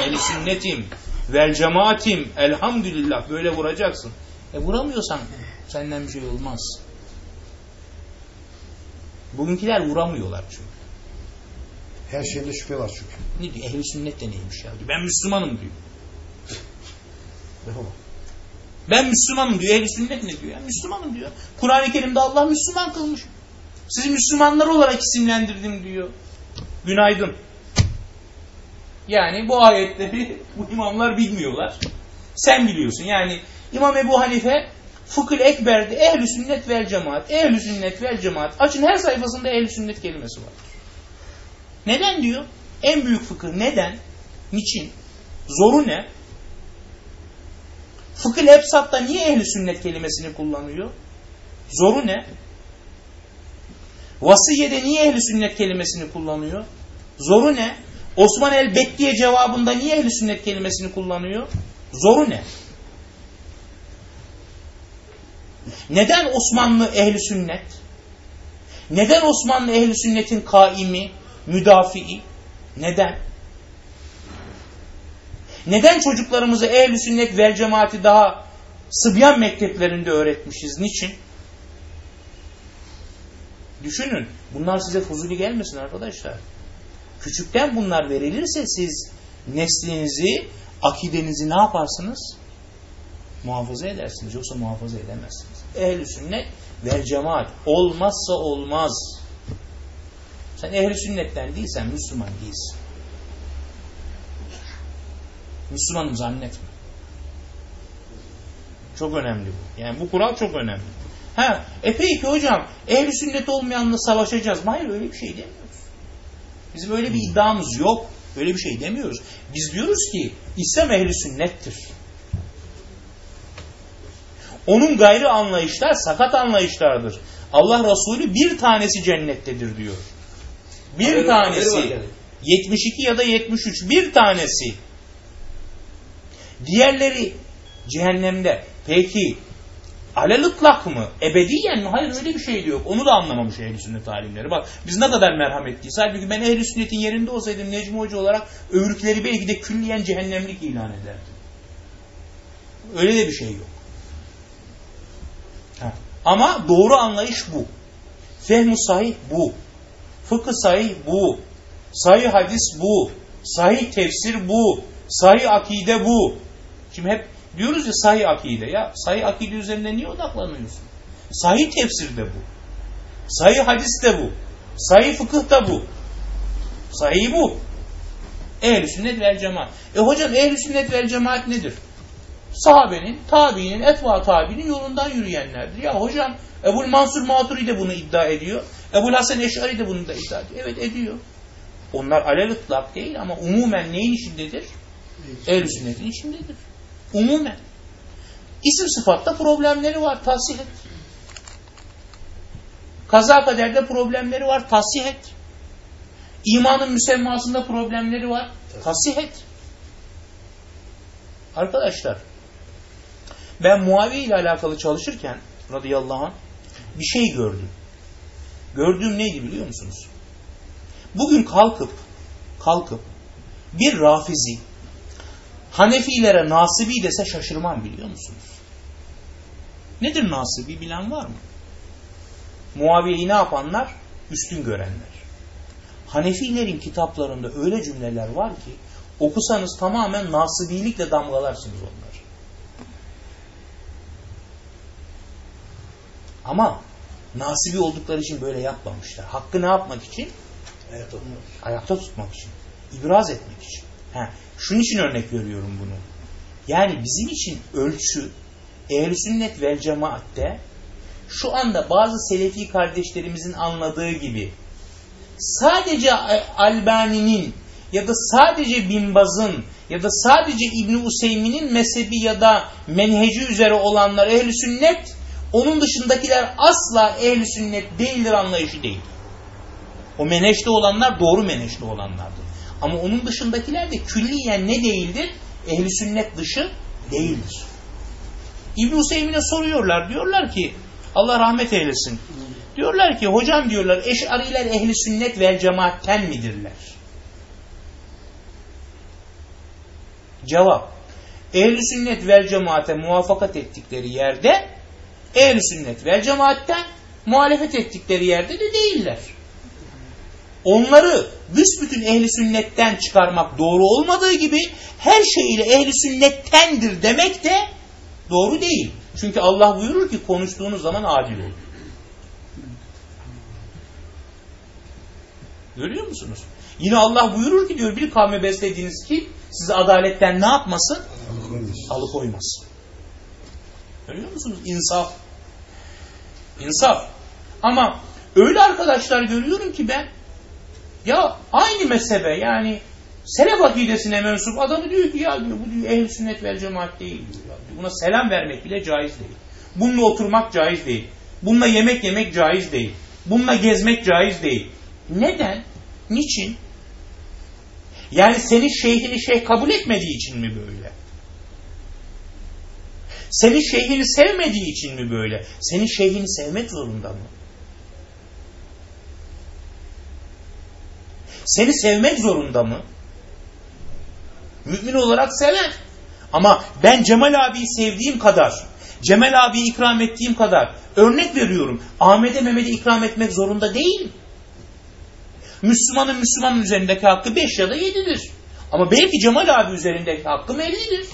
Ehli sünnetim vel cemaatim elhamdülillah böyle vuracaksın. E vuramıyorsan senden bir şey olmaz. Bugünküler vuramıyorlar çünkü. Her şeyde şüphe var çünkü. Ne diyor? Ehli sünnet de neymiş ya? diyor. Ben Müslümanım diyor. Ben Müslümanım diyor. Ehli sünnet ne diyor? Ya Müslümanım diyor. Kur'an-ı Kerim'de Allah Müslüman kılmış. Sizi Müslümanlar olarak isimlendirdim diyor. Günaydın. Yani bu ayetleri bu imamlar bilmiyorlar. Sen biliyorsun. Yani İmam Ebu Hanife Fıkıh Ekber'de ehl sünnet vel cemaat, ehl sünnet vel cemaat. Açın her sayfasında ehl sünnet kelimesi var. Neden diyor? En büyük fıkıh neden? Niçin? Zoru ne? Fıkıh Ebsat'ta niye ehli sünnet kelimesini kullanıyor? Zoru ne? Vasiye'de niye ehli sünnet kelimesini kullanıyor? Zoru ne? Osman el-Bekkiye cevabında niye ehli sünnet kelimesini kullanıyor? Zoru ne? Neden Osmanlı ehli sünnet? Neden Osmanlı ehli sünnetin kaimi, müdafii? Neden? Neden çocuklarımızı ehli sünnet vel cemaati daha Sıbyan mekteplerinde öğretmişiz? Niçin? Düşünün. Bunlar size fuzuli gelmesin arkadaşlar. Küçükten bunlar verilirse siz neslinizi, akidenizi ne yaparsınız? Muhafaza edersiniz. Yoksa muhafaza edemezsiniz. Ehl-i sünnet vel cemaat. Olmazsa olmaz. Sen ehli sünnetten değilsen Müslüman değilsin. Müslümanım zannetme. Çok önemli bu. Yani bu kural çok önemli. Ha, e peki hocam ehli sünnet olmayanla savaşacağız. Hayır öyle bir şey demiyoruz. Bizim öyle bir iddiamız yok. Öyle bir şey demiyoruz. Biz diyoruz ki İslam ehli sünnettir. Onun gayrı anlayışlar sakat anlayışlardır. Allah Resulü bir tanesi cennettedir diyor. Bir tanesi. haberi var yani. 72 ya da 73 bir tanesi. Diğerleri cehennemde. Peki alel mı? Ebediyen mi? Hayır öyle bir şey de yok. Onu da anlamamış ehl sünnet alimleri. Bak biz ne kadar merhametliyiz. Halbuki ben ehl sünnetin yerinde olsaydım Necmi Hoca olarak övürkleri belki de külliyen cehennemlik ilan ederdim. Öyle de bir şey yok. Ha. Ama doğru anlayış bu. Fehmu sahih bu. Fıkıh sahih bu. Sahih hadis bu. Sahih tefsir bu. Sahih akide bu. Şimdi hep diyoruz ya sahih akide. Ya sahih akide üzerinde niye odaklanıyorsun? Sahih tefsir de bu. Sahih hadis de bu. Sahih fıkıh da bu. Sahih bu. Ehl-i sünnet vel cemaat. E hocam ehl-i sünnet vel cemaat nedir? Sahabenin, tabiinin, etva tabiinin yolundan yürüyenlerdir. Ya hocam Ebul Mansur Maturi de bunu iddia ediyor. Ebul Hasan Eş'ari de bunu da iddia ediyor. Evet ediyor. Onlar alel ıtlak değil ama umumen neyin içindedir? Ehl-i sünnetin içindedir. Umumen. İsim sıfatta problemleri var. Tahsih et. Kaza kaderde problemleri var. Tahsih et. İmanın müsemmasında problemleri var. Tahsih et. Arkadaşlar ben Muaviye ile alakalı çalışırken radıyallahu anh bir şey gördüm. Gördüğüm neydi biliyor musunuz? Bugün kalkıp kalkıp bir rafizi Hanefilere nasibi dese şaşırmam biliyor musunuz? Nedir nasibi bilen var mı? Muaviye'yi ne yapanlar? Üstün görenler. Hanefilerin kitaplarında öyle cümleler var ki okusanız tamamen nasibilikle damgalarsınız onları. Ama nasibi oldukları için böyle yapmamışlar. Hakkı ne yapmak için? Evet, onlar. Ayakta tutmak için. ibraz etmek için. Ha, şunun için örnek veriyorum bunu. Yani bizim için ölçü ehl sünnet vel cemaatte şu anda bazı selefi kardeşlerimizin anladığı gibi sadece Albani'nin ya da sadece Binbaz'ın ya da sadece İbni Useymi'nin mezhebi ya da menheci üzere olanlar ehl sünnet onun dışındakiler asla ehl sünnet değildir anlayışı değil. O meneşte olanlar doğru meneşte olanlardır. Ama onun dışındakiler de külliyen ne değildir? Ehli sünnet dışı değildir. İbn Hüseyin'e soruyorlar. Diyorlar ki Allah rahmet eylesin. Diyorlar ki hocam diyorlar eşariler ehli sünnet vel cemaatten midirler? Cevap. Ehli sünnet vel cemaate muvaffakat ettikleri yerde ehli sünnet vel cemaatten muhalefet ettikleri yerde de değiller. Onları büsbütün ehli sünnetten çıkarmak doğru olmadığı gibi her şeyiyle ehli sünnettendir demek de doğru değil. Çünkü Allah buyurur ki konuştuğunuz zaman adil olun. Görüyor musunuz? Yine Allah buyurur ki diyor bir kavme beslediğiniz ki sizi adaletten ne yapmasın? Alıkoymasın. Alıkoymasın. Görüyor musunuz? İnsaf. İnsaf. Ama öyle arkadaşlar görüyorum ki ben ya aynı mezhebe yani Selef akidesine mensup adamı diyor ki ya diyor bu diyor ehl sünnet vel cemaat değil diyor. Ya, buna selam vermek bile caiz değil. Bununla oturmak caiz değil. Bununla yemek yemek caiz değil. Bununla gezmek caiz değil. Neden? Niçin? Yani senin şeyhini şeyh kabul etmediği için mi böyle? Senin şeyhini sevmediği için mi böyle? Senin şeyhini sevmek zorunda mı? Seni sevmek zorunda mı? Mümin olarak sever. Ama ben Cemal abiyi sevdiğim kadar, Cemal abiyi ikram ettiğim kadar örnek veriyorum. Ahmet'e Mehmet'e ikram etmek zorunda değil. Müslümanın Müslümanın üzerindeki hakkı 5 ya da 7'dir. Ama belki Cemal abi üzerindeki hakkım 50'dir.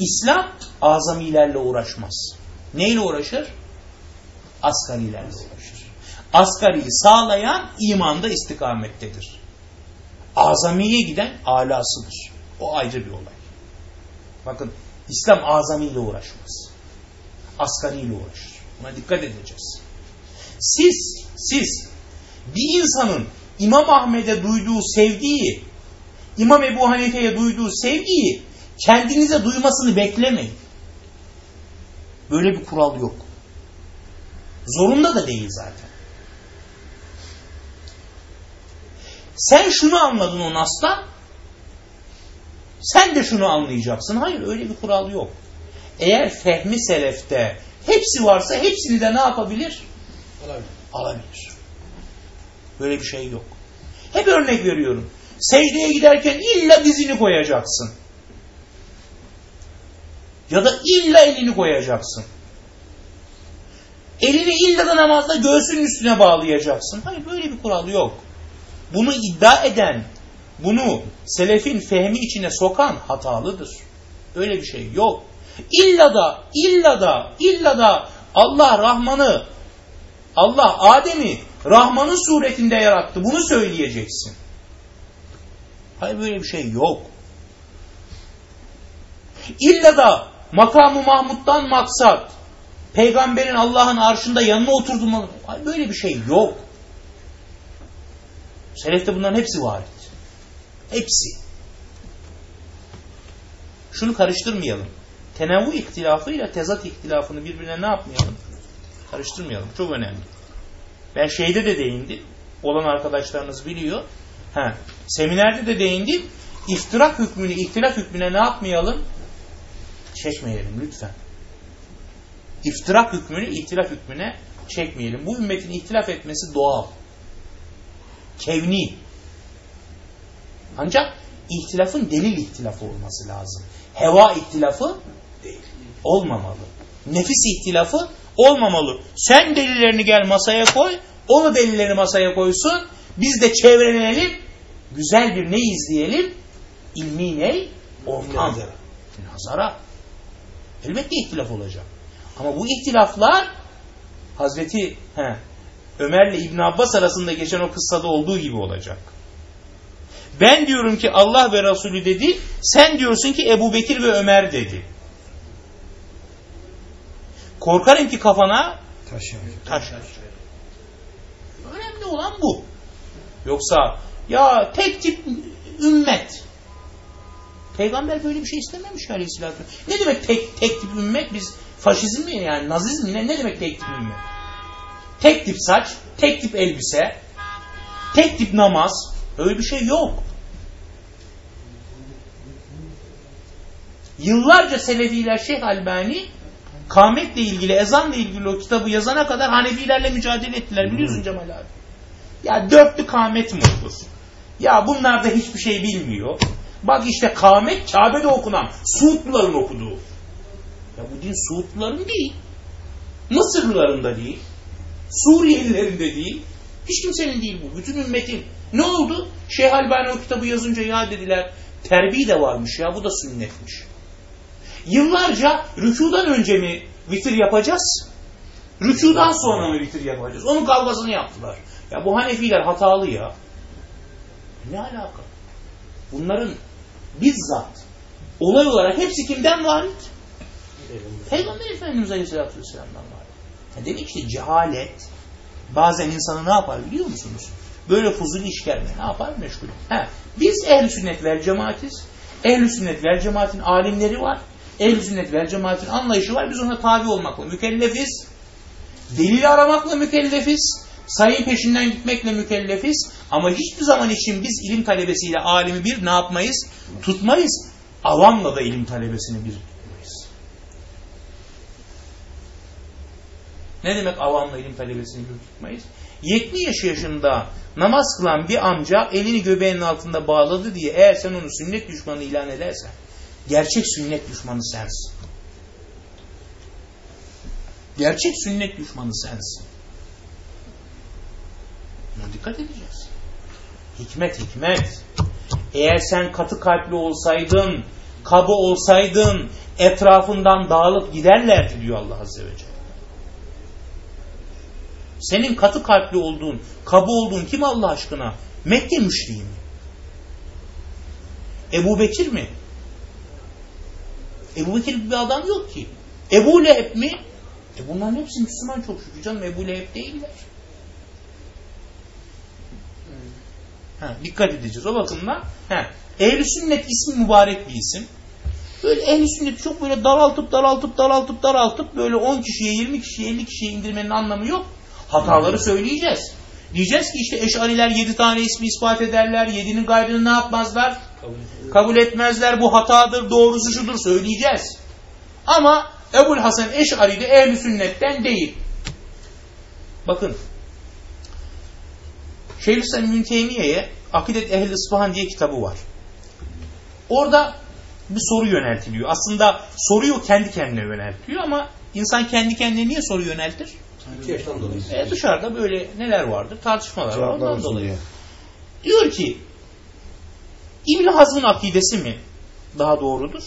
İslam azamilerle uğraşmaz. Neyle uğraşır? Asgarilerle uğraşır. Asgariyi sağlayan imanda istikamettedir. Azamiye giden alasıdır. O ayrı bir olay. Bakın İslam azamiyle uğraşmaz. Asgariyle uğraşır. Buna dikkat edeceğiz. Siz, siz bir insanın İmam Ahmet'e duyduğu sevgiyi, İmam Ebu Hanife'ye duyduğu sevgiyi kendinize duymasını beklemeyin. Böyle bir kural yok. Zorunda da değil zaten. Sen şunu anladın o nasla, sen de şunu anlayacaksın. Hayır öyle bir kural yok. Eğer fehmi selefte hepsi varsa hepsini de ne yapabilir? Olabilir. Alabilir. Böyle bir şey yok. Hep örnek veriyorum. Secdeye giderken illa dizini koyacaksın. Ya da illa elini koyacaksın. Elini illa da namazda göğsünün üstüne bağlayacaksın. Hayır böyle bir kural yok. Bunu iddia eden, bunu selefin fehmi içine sokan hatalıdır. Öyle bir şey yok. İlla da, illa da, illa da Allah Rahman'ı, Allah Adem'i Rahman'ın suretinde yarattı. Bunu söyleyeceksin. Hayır böyle bir şey yok. İlla da makamı Mahmud'dan maksat peygamberin Allah'ın arşında yanına oturdu mu? Hayır böyle bir şey yok. Selefte bunların hepsi var. Hepsi. Şunu karıştırmayalım. Tenevvu ihtilafıyla tezat ihtilafını birbirine ne yapmayalım? Karıştırmayalım. Çok önemli. Ben şeyde de değindim. Olan arkadaşlarınız biliyor. Ha, seminerde de değindim. İftirak hükmünü, ihtilaf hükmüne ne yapmayalım? Çekmeyelim lütfen. İftirak hükmünü, ihtilaf hükmüne çekmeyelim. Bu ümmetin ihtilaf etmesi doğal. Kevni. Ancak ihtilafın delil ihtilafı olması lazım. Heva ihtilafı değil. Olmamalı. Nefis ihtilafı Olmamalı. Sen delillerini gel masaya koy. O da delilleri masaya koysun. Biz de çevrelenelim. Güzel bir ne izleyelim? İlmi ne? Ortam. Münazara. Münazara. Elbette ihtilaf olacak. Ama bu ihtilaflar Hazreti he, Ömer'le İbn Abbas arasında geçen o kıssada olduğu gibi olacak. Ben diyorum ki Allah ve Resulü dedi, sen diyorsun ki Ebu Bekir ve Ömer dedi. Korkarım ki kafana Taş taş. Önemli olan bu. Yoksa ya tek tip ümmet. Peygamber böyle bir şey istememiş aleyhissalatü. Ne demek tek, tek tip ümmet? Biz faşizm mi yani nazizm mi? Ne, ne demek tek tip ümmet? Tek tip saç, tek tip elbise, tek tip namaz. Öyle bir şey yok. Yıllarca Selefiler Şeyh Albani kâmetle ilgili, ezanla ilgili o kitabı yazana kadar Hanefilerle mücadele ettiler. Biliyorsun Cemal abi. Ya dörtlü kâmet mi olur? Ya bunlar da hiçbir şey bilmiyor. Bak işte kâmet Kabe'de okunan Suudluların okuduğu. Ya bu din Suudluların değil. Mısırlıların da değil. Suriyelilerin de değil. Hiç kimsenin değil bu. Bütün ümmetin. Ne oldu? Şeyh Albani o kitabı yazınca ya dediler terbiye de varmış ya bu da sünnetmiş. Yıllarca rükudan önce mi vitir yapacağız? Rükudan sonra mı vitir yapacağız? Onun kavgasını yaptılar. Ya bu Hanefiler hatalı ya. Ne alaka? Bunların bizzat olay olarak hepsi kimden varit? Peygamber Efendimiz Aleyhisselatü Vesselam'dan varit. Ya demek ki cehalet bazen insanı ne yapar biliyor musunuz? Böyle fuzuli işlerle ne yapar? Meşgul. He. Biz ehl sünnet vel cemaatiz. ehl sünnet vel cemaatin alimleri var. ehl sünnet vel cemaatin anlayışı var. Biz ona tabi olmakla mükellefiz. Delil aramakla mükellefiz. Sayı peşinden gitmekle mükellefiz. Ama hiçbir zaman için biz ilim talebesiyle alimi bir ne yapmayız? Tutmayız. Avamla da ilim talebesini bir tutmayız. Ne demek avamla ilim talebesini bir tutmayız? 70 yaşında namaz kılan bir amca elini göbeğinin altında bağladı diye eğer sen onu sünnet düşmanı ilan edersen gerçek sünnet düşmanı sensin. Gerçek sünnet düşmanı sensin. Buna dikkat edeceğiz. Hikmet hikmet. Eğer sen katı kalpli olsaydın, kaba olsaydın etrafından dağılıp giderlerdi diyor Allah Azze ve Celle. Senin katı kalpli olduğun, kaba olduğun kim Allah aşkına? Mekke müşriği mi? Ebu Bekir mi? Ebu Bekir bir adam yok ki. Ebu Leheb mi? E bunların hepsi Müslüman çok şükür canım. Ebu Leheb değiller. Ha, dikkat edeceğiz o bakımdan. Ha, Ehl-i Sünnet ismi mübarek bir isim. Böyle Ehl-i Sünnet çok böyle daraltıp daraltıp daraltıp daraltıp böyle 10 kişiye 20 kişiye 50 kişiye indirmenin anlamı yok. Hataları söyleyeceğiz. Diyeceğiz ki işte eşariler 7 tane ismi ispat ederler. 7'nin gayrını ne yapmazlar? Kabul Kabul etmezler. Bu hatadır, doğrusu şudur söyleyeceğiz. Ama Ebul Hasan Eş'ari de ehl sünnetten değil. Bakın. Şeyhülislam İbn Teymiye'ye Akidet Ehl-i İsfahan diye kitabı var. Orada bir soru yöneltiliyor. Aslında soruyu kendi kendine yöneltiyor ama insan kendi kendine niye soru yöneltir? İhtiyaçtan dolayı. E, dışarıda böyle neler vardır? Tartışmalar var. Ondan dolayı. diye. Diyor ki İbn Hazm'ın akidesi mi daha doğrudur?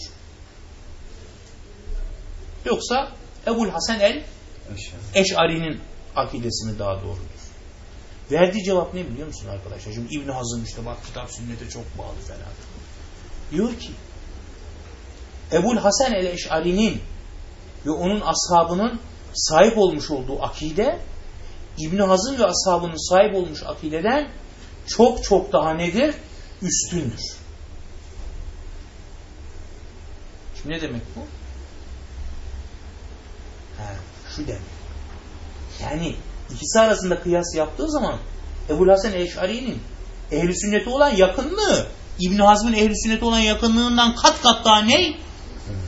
Yoksa Ebul Hasan el. Eş'ari'nin akidesi mi daha doğrudur? Verdiği cevap ne biliyor musun arkadaşlar? Şimdi İbn Hazm işte bak kitap sünnete çok bağlı falan. Diyor ki Ebul Hasan el Eş'ari'nin ve onun ashabının sahip olmuş olduğu akide İbn Hazm ve ashabının sahip olmuş akideden çok çok daha nedir? Üstündür. Şimdi ne demek bu? Ha, şu demek. Yani ikisi arasında kıyas yaptığı zaman Ebu Hasan Eş'ari'nin ehli sünneti olan yakınlığı İbn Hazm'ın ehli sünneti olan yakınlığından kat kat daha ne?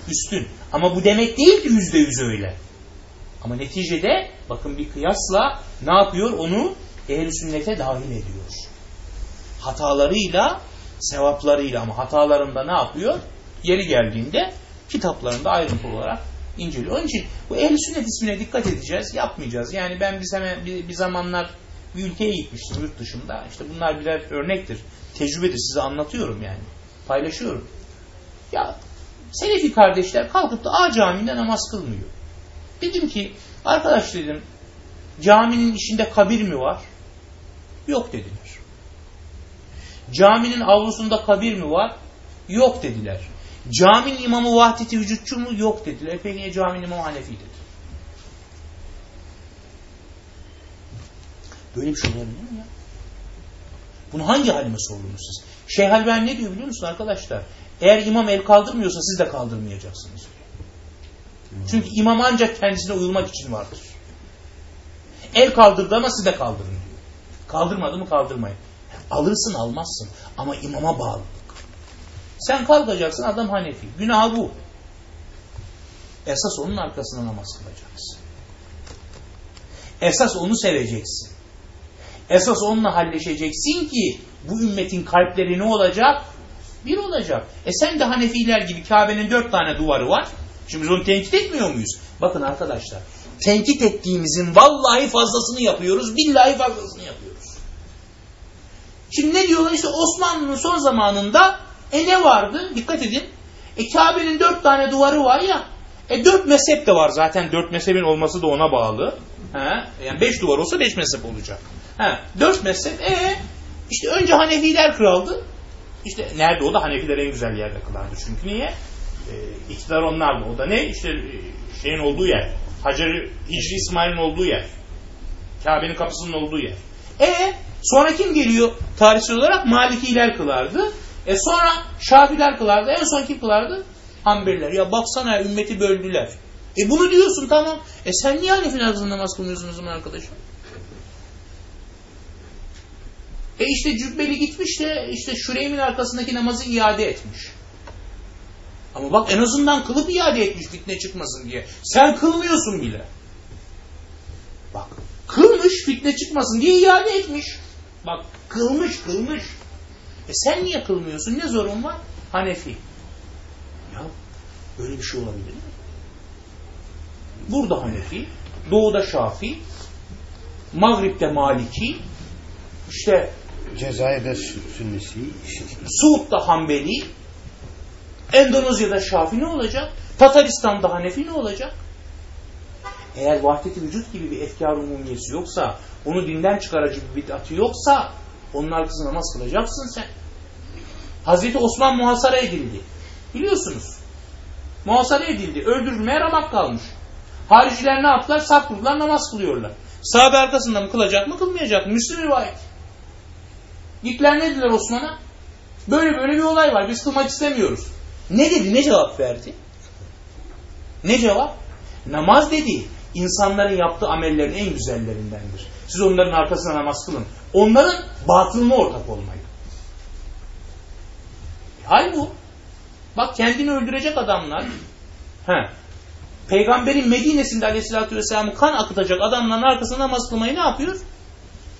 Üstün. Ama bu demek değil ki yüzde yüz öyle. Ama neticede bakın bir kıyasla ne yapıyor? Onu ehli sünnete dahil ediyor. Hatalarıyla, sevaplarıyla ama hatalarında ne yapıyor? Yeri geldiğinde kitaplarında ayrıntılı olarak inceliyor. Onun için bu ehl sünnet ismine dikkat edeceğiz. Yapmayacağız. Yani ben biz hemen bir, bir zamanlar bir ülkeye gitmiştim yurt dışında. İşte bunlar birer örnektir. Tecrübedir. Size anlatıyorum yani. Paylaşıyorum. Ya Selefi kardeşler kalkıp da A caminde namaz kılmıyor. Dedim ki arkadaş dedim caminin içinde kabir mi var? Yok dediler. Caminin avlusunda kabir mi var? Yok dediler. Caminin imamı vahdeti vücutçu mu? Yok dediler. Peki niye caminin imamı Hanefi dedi? Böyle bir şey olabilir mi ya? Bunu hangi halime sordunuz siz? Şeyh Albani ne diyor biliyor musun arkadaşlar? Eğer imam el kaldırmıyorsa siz de kaldırmayacaksınız. Çünkü imam ancak kendisine uyulmak için vardır. El kaldırdı ama siz de kaldırın diyor. Kaldırmadı mı kaldırmayın. Alırsın almazsın ama imama bağlılık. Sen kalkacaksın adam Hanefi. Günah bu. Esas onun arkasına namaz kılacaksın. Esas onu seveceksin. Esas onunla halleşeceksin ki bu ümmetin kalpleri ne olacak? Bir olacak. E sen de Hanefiler gibi Kabe'nin dört tane duvarı var. Şimdi biz onu tenkit etmiyor muyuz? Bakın arkadaşlar. Tenkit ettiğimizin vallahi fazlasını yapıyoruz. Billahi fazlasını yapıyoruz. Şimdi ne diyorlar? İşte Osmanlı'nın son zamanında e ne vardı? Dikkat edin. E Kabe'nin dört tane duvarı var ya. E dört mezhep de var zaten. Dört mezhebin olması da ona bağlı. He? Yani beş duvar olsa beş mezhep olacak. He? Dört mezhep. E işte önce Hanefiler kraldı. İşte nerede o da Hanefiler en güzel yerde kılardı. Çünkü niye? E, iktidar onlardı. O da ne? İşte e, şeyin olduğu yer. Hacer Hicri İsmail'in olduğu yer. Kabe'nin kapısının olduğu yer. E sonra kim geliyor tarihsel olarak? Malikiler kılardı. E sonra Şafiler kılardı. En son kim kılardı? Hanbeliler. Ya baksana ümmeti böldüler. E bunu diyorsun tamam. E sen niye Hanefi namazını namaz kılmıyorsun o zaman arkadaşım? E işte Cübbeli gitmiş de işte Şüreym'in arkasındaki namazı iade etmiş. Ama bak en azından kılıp iade etmiş fitne çıkmasın diye. Sen kılmıyorsun bile. Bak kılmış fitne çıkmasın diye iade etmiş. Bak kılmış kılmış. E sen niye kılmıyorsun? Ne zorun var? Hanefi. Ya böyle bir şey olabilir mi? Burada Hanefi, Doğu'da Şafi, Mağrib'de Maliki, işte Cezayir'de Sünnisi. Suud'da Hanbeli, Endonezya'da Şafi ne olacak? Tataristan'da Hanefi ne olacak? Eğer vahdeti vücut gibi bir efkar umumiyesi yoksa, onu dinden çıkarıcı bir bid'atı yoksa, onun arkasında namaz kılacaksın sen. Hazreti Osman muhasara edildi. Biliyorsunuz. Muhasara edildi. Öldürülmeye ramak kalmış. Hariciler ne yaptılar? Saf kurdular, namaz kılıyorlar. Sahabe arkasında mı kılacak mı, kılmayacak mı? Müslüm rivayet. Gittiler ne dediler Osman'a? Böyle böyle bir olay var. Biz kılmak istemiyoruz. Ne dedi? Ne cevap verdi? Ne cevap? Namaz dedi. İnsanların yaptığı amellerin en güzellerindendir. Siz onların arkasına namaz kılın. Onların batılına ortak olmayın. Hal bu. Bak kendini öldürecek adamlar. He. Peygamberin Medine'sinde aleyhissalatü vesselam'ı kan akıtacak adamların arkasına namaz kılmayı ne yapıyor?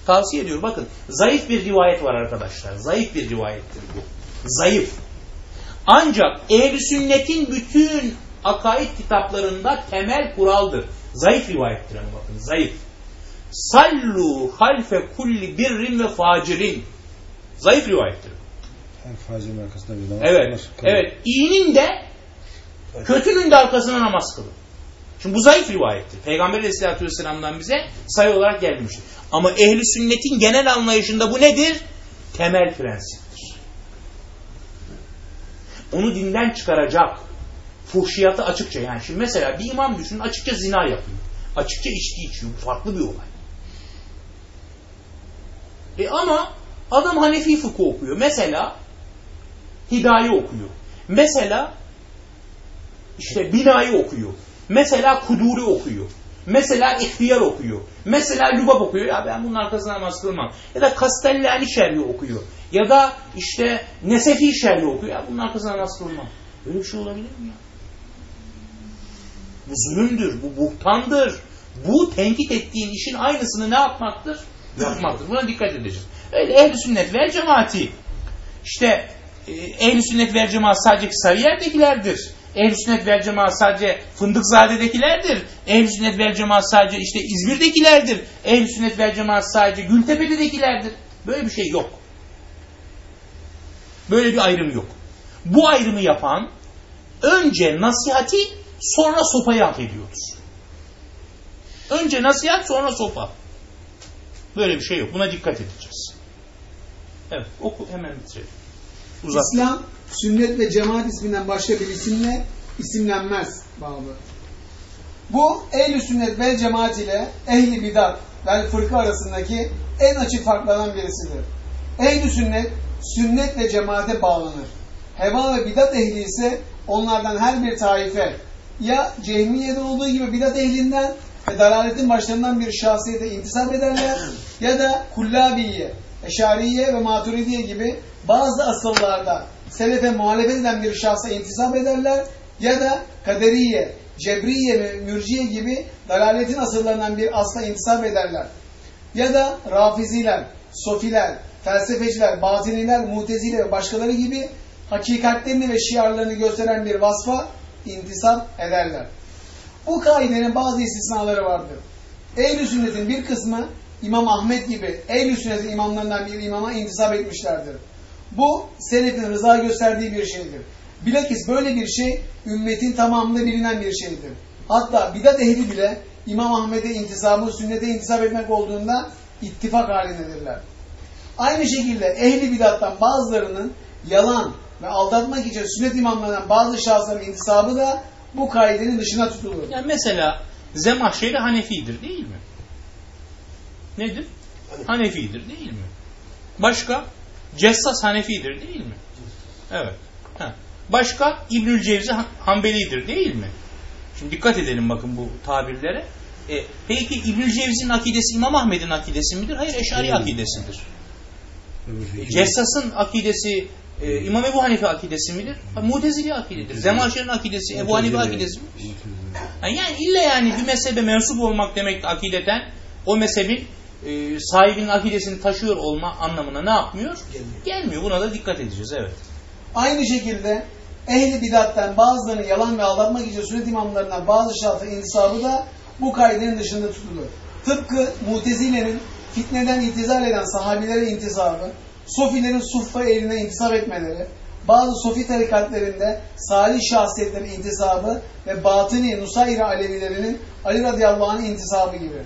Tavsiye ediyor. Bakın zayıf bir rivayet var arkadaşlar. Zayıf bir rivayettir bu. Zayıf. Ancak ehl sünnetin bütün akaid kitaplarında temel kuraldır. Zayıf rivayettir ama bakın zayıf. Sallu halfe kulli birrin ve facirin. Zayıf rivayettir. Her facirin arkasında bir namaz Evet. Kılın. Evet. İyinin de kötünün de arkasına namaz kılın. Şimdi bu zayıf rivayettir. Peygamber Aleyhisselatü Vesselam'dan bize sayı olarak gelmiştir. Ama ehli sünnetin genel anlayışında bu nedir? Temel prensiptir. Onu dinden çıkaracak fuhşiyatı açıkça yani şimdi mesela bir imam düşünün açıkça zina yapıyor. Açıkça içki içiyor. Bu farklı bir olay. E ama adam Hanefi fıkı okuyor. Mesela Hidaye okuyor. Mesela işte binayı okuyor. Mesela kuduri okuyor. Mesela ihtiyar okuyor. Mesela lübab okuyor. Ya ben bunun arkasına namaz kılmam. Ya da Kastellani şerhi okuyor. Ya da işte Nesefi şerhi okuyor. Ya bunun arkasına namaz kılmam. Böyle bir şey olabilir mi ya? Bu zulümdür. Bu buhtandır. Bu tenkit ettiğin işin aynısını ne yapmaktır? Yapmaktır. Buna dikkat edeceğiz. Öyle ehl sünnet ve cemaati işte e, ehl-i sünnet vel cemaat sadece Sarıyer'dekilerdir. Ehl-i sünnet vel cemaat sadece Fındıkzade'dekilerdir. Ehl-i sünnet vel cemaat sadece işte İzmir'dekilerdir. Ehl-i sünnet vel cemaat sadece Gültepe'dekilerdir. Böyle bir şey yok. Böyle bir ayrım yok. Bu ayrımı yapan önce nasihati sonra sopayı hak ediyordur. Önce nasihat sonra sopa. Böyle bir şey yok. Buna dikkat edeceğiz. Evet oku hemen bitirelim. Uzat. İslam, sünnet ve cemaat isminden başka bir isimle isimlenmez bağlı. Bu ehl sünnet ve cemaat ile ehli bidat ve fırka arasındaki en açık farklardan birisidir. ehl sünnet, sünnet ve cemaate bağlanır. Heva ve bidat ehli ise onlardan her bir taife ya Cehmiye'de olduğu gibi bidat ehlinden ve dalaletin başlarından bir şahsiyete intisap ederler ya da Kullabiye, Eşariye ve Maturidiye gibi bazı asıllarda selefe muhalefet eden bir şahsa intisap ederler ya da Kaderiye, Cebriye ve Mürciye gibi dalaletin asıllarından bir asla intisap ederler. Ya da Rafiziler, Sofiler, felsefeciler, batiniler, mutezile ve başkaları gibi hakikatlerini ve şiarlarını gösteren bir vasfa intisap ederler. Bu kaidenin bazı istisnaları vardır. Ehl-i sünnetin bir kısmı İmam Ahmet gibi ehl-i sünnetin imamlarından bir imama intisap etmişlerdir. Bu selefin rıza gösterdiği bir şeydir. Bilakis böyle bir şey ümmetin tamamında bilinen bir şeydir. Hatta bidat ehli bile İmam Ahmet'e intisabın sünnete intisap etmek olduğunda ittifak halindedirler. Aynı şekilde ehli bidattan bazılarının yalan ve aldatmak için sünnet imamlarından bazı şahısların intisabı da bu kaidenin dışına tutulur. Yani mesela Zemahşeri Hanefidir değil mi? Nedir? Hanefidir değil mi? Başka? Cessas Hanefidir değil mi? Evet. Ha. Başka? İbnül Cevzi Hanbelidir değil mi? Şimdi dikkat edelim bakın bu tabirlere. E, peki İbnül Cevzi'nin akidesi İmam Ahmed'in akidesi midir? Hayır Eşari akidesidir. Cessas'ın akidesi e, İmam Ebu Hanife akidesi midir? Ha, Mutezili akidedir. Zemahşer'in akidesi Ebu Hanife akidesi mi? Yani, yani illa yani bir mezhebe mensup olmak demek akideten o mezhebin e, sahibinin akidesini taşıyor olma anlamına ne yapmıyor? Gelmiyor. Gelmiyor. Buna da dikkat edeceğiz. Evet. Aynı şekilde ehli bidattan bazılarını yalan ve aldatmak için sünnet imamlarından bazı şahsı intisabı da bu kaidenin dışında tutulur. Tıpkı Mutezile'nin fitneden intizar eden sahabilere intisabı, Sofilerin suffa eline intisap etmeleri, bazı Sofi tarikatlerinde salih şahsiyetlerin intisabı ve batıni Nusayri Alevilerinin Ali radıyallahu anh'ın intisabı gibi.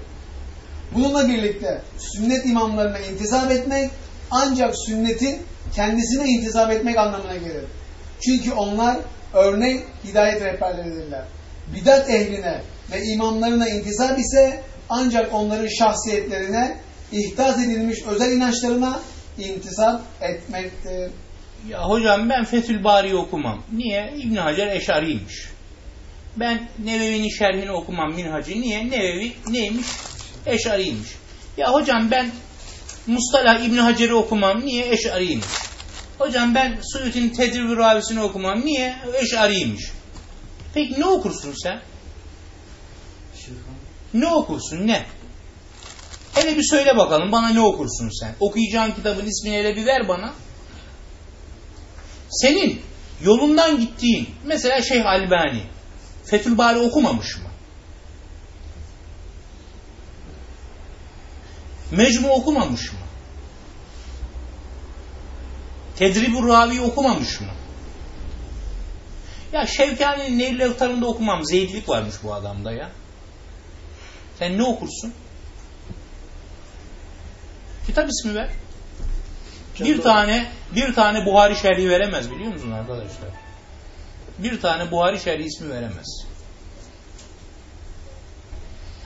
Bununla birlikte sünnet imamlarına intisap etmek ancak sünnetin kendisine intisap etmek anlamına gelir. Çünkü onlar örnek hidayet rehberleridirler. Bidat ehline ve imamlarına intisap ise ancak onların şahsiyetlerine, ihtas edilmiş özel inançlarına intisap etmektir. Ya hocam ben Fethül Bari'yi okumam. Niye? İbn Hacer Eşari'ymiş. Ben Nevevi'nin şerhini okumam Minhacı. Niye? Nevevi neymiş? Eşari'ymiş. Ya hocam ben Mustalah İbn Hacer'i okumam. Niye? Eşari'ymiş. Hocam ben Suyut'in Tedrib-i Ravisini okumam. Niye? Eşari'ymiş. Peki ne okursun sen? Ne okursun? Ne? Hele bir söyle bakalım bana ne okursun sen? Okuyacağın kitabın ismini hele bir ver bana. Senin yolundan gittiğin mesela Şeyh Albani Fethül Bari okumamış mı? Mecmu okumamış mı? Tedrib-ü Ravi okumamış mı? Ya Şevkani'nin Neylül Evtar'ında okumam. Zeydilik varmış bu adamda ya. Sen ne okursun? Kitap ismi ver. Bir tane bir tane Buhari şerhi veremez biliyor musun arkadaşlar? Bir tane Buhari şerhi ismi veremez.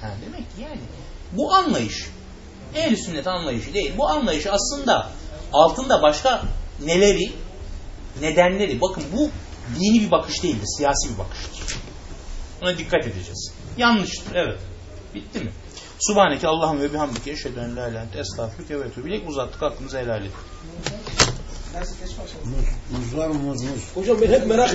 Ha demek ki yani bu anlayış ehl sünnet anlayışı değil. Bu anlayış aslında altında başka neleri nedenleri bakın bu dini bir bakış değildir. Siyasi bir bakıştır. Buna dikkat edeceğiz. Yanlıştır. Evet. Bitti mi? Subhaneke Allah'ım ve bihamdike eşhedü en la ilahe ente estağfirüke ve etûbü ileyk. Uzattık hakkınızı helal edin. Dersi geç başladı. Muz var mı muz muz? Hocam ben hep merak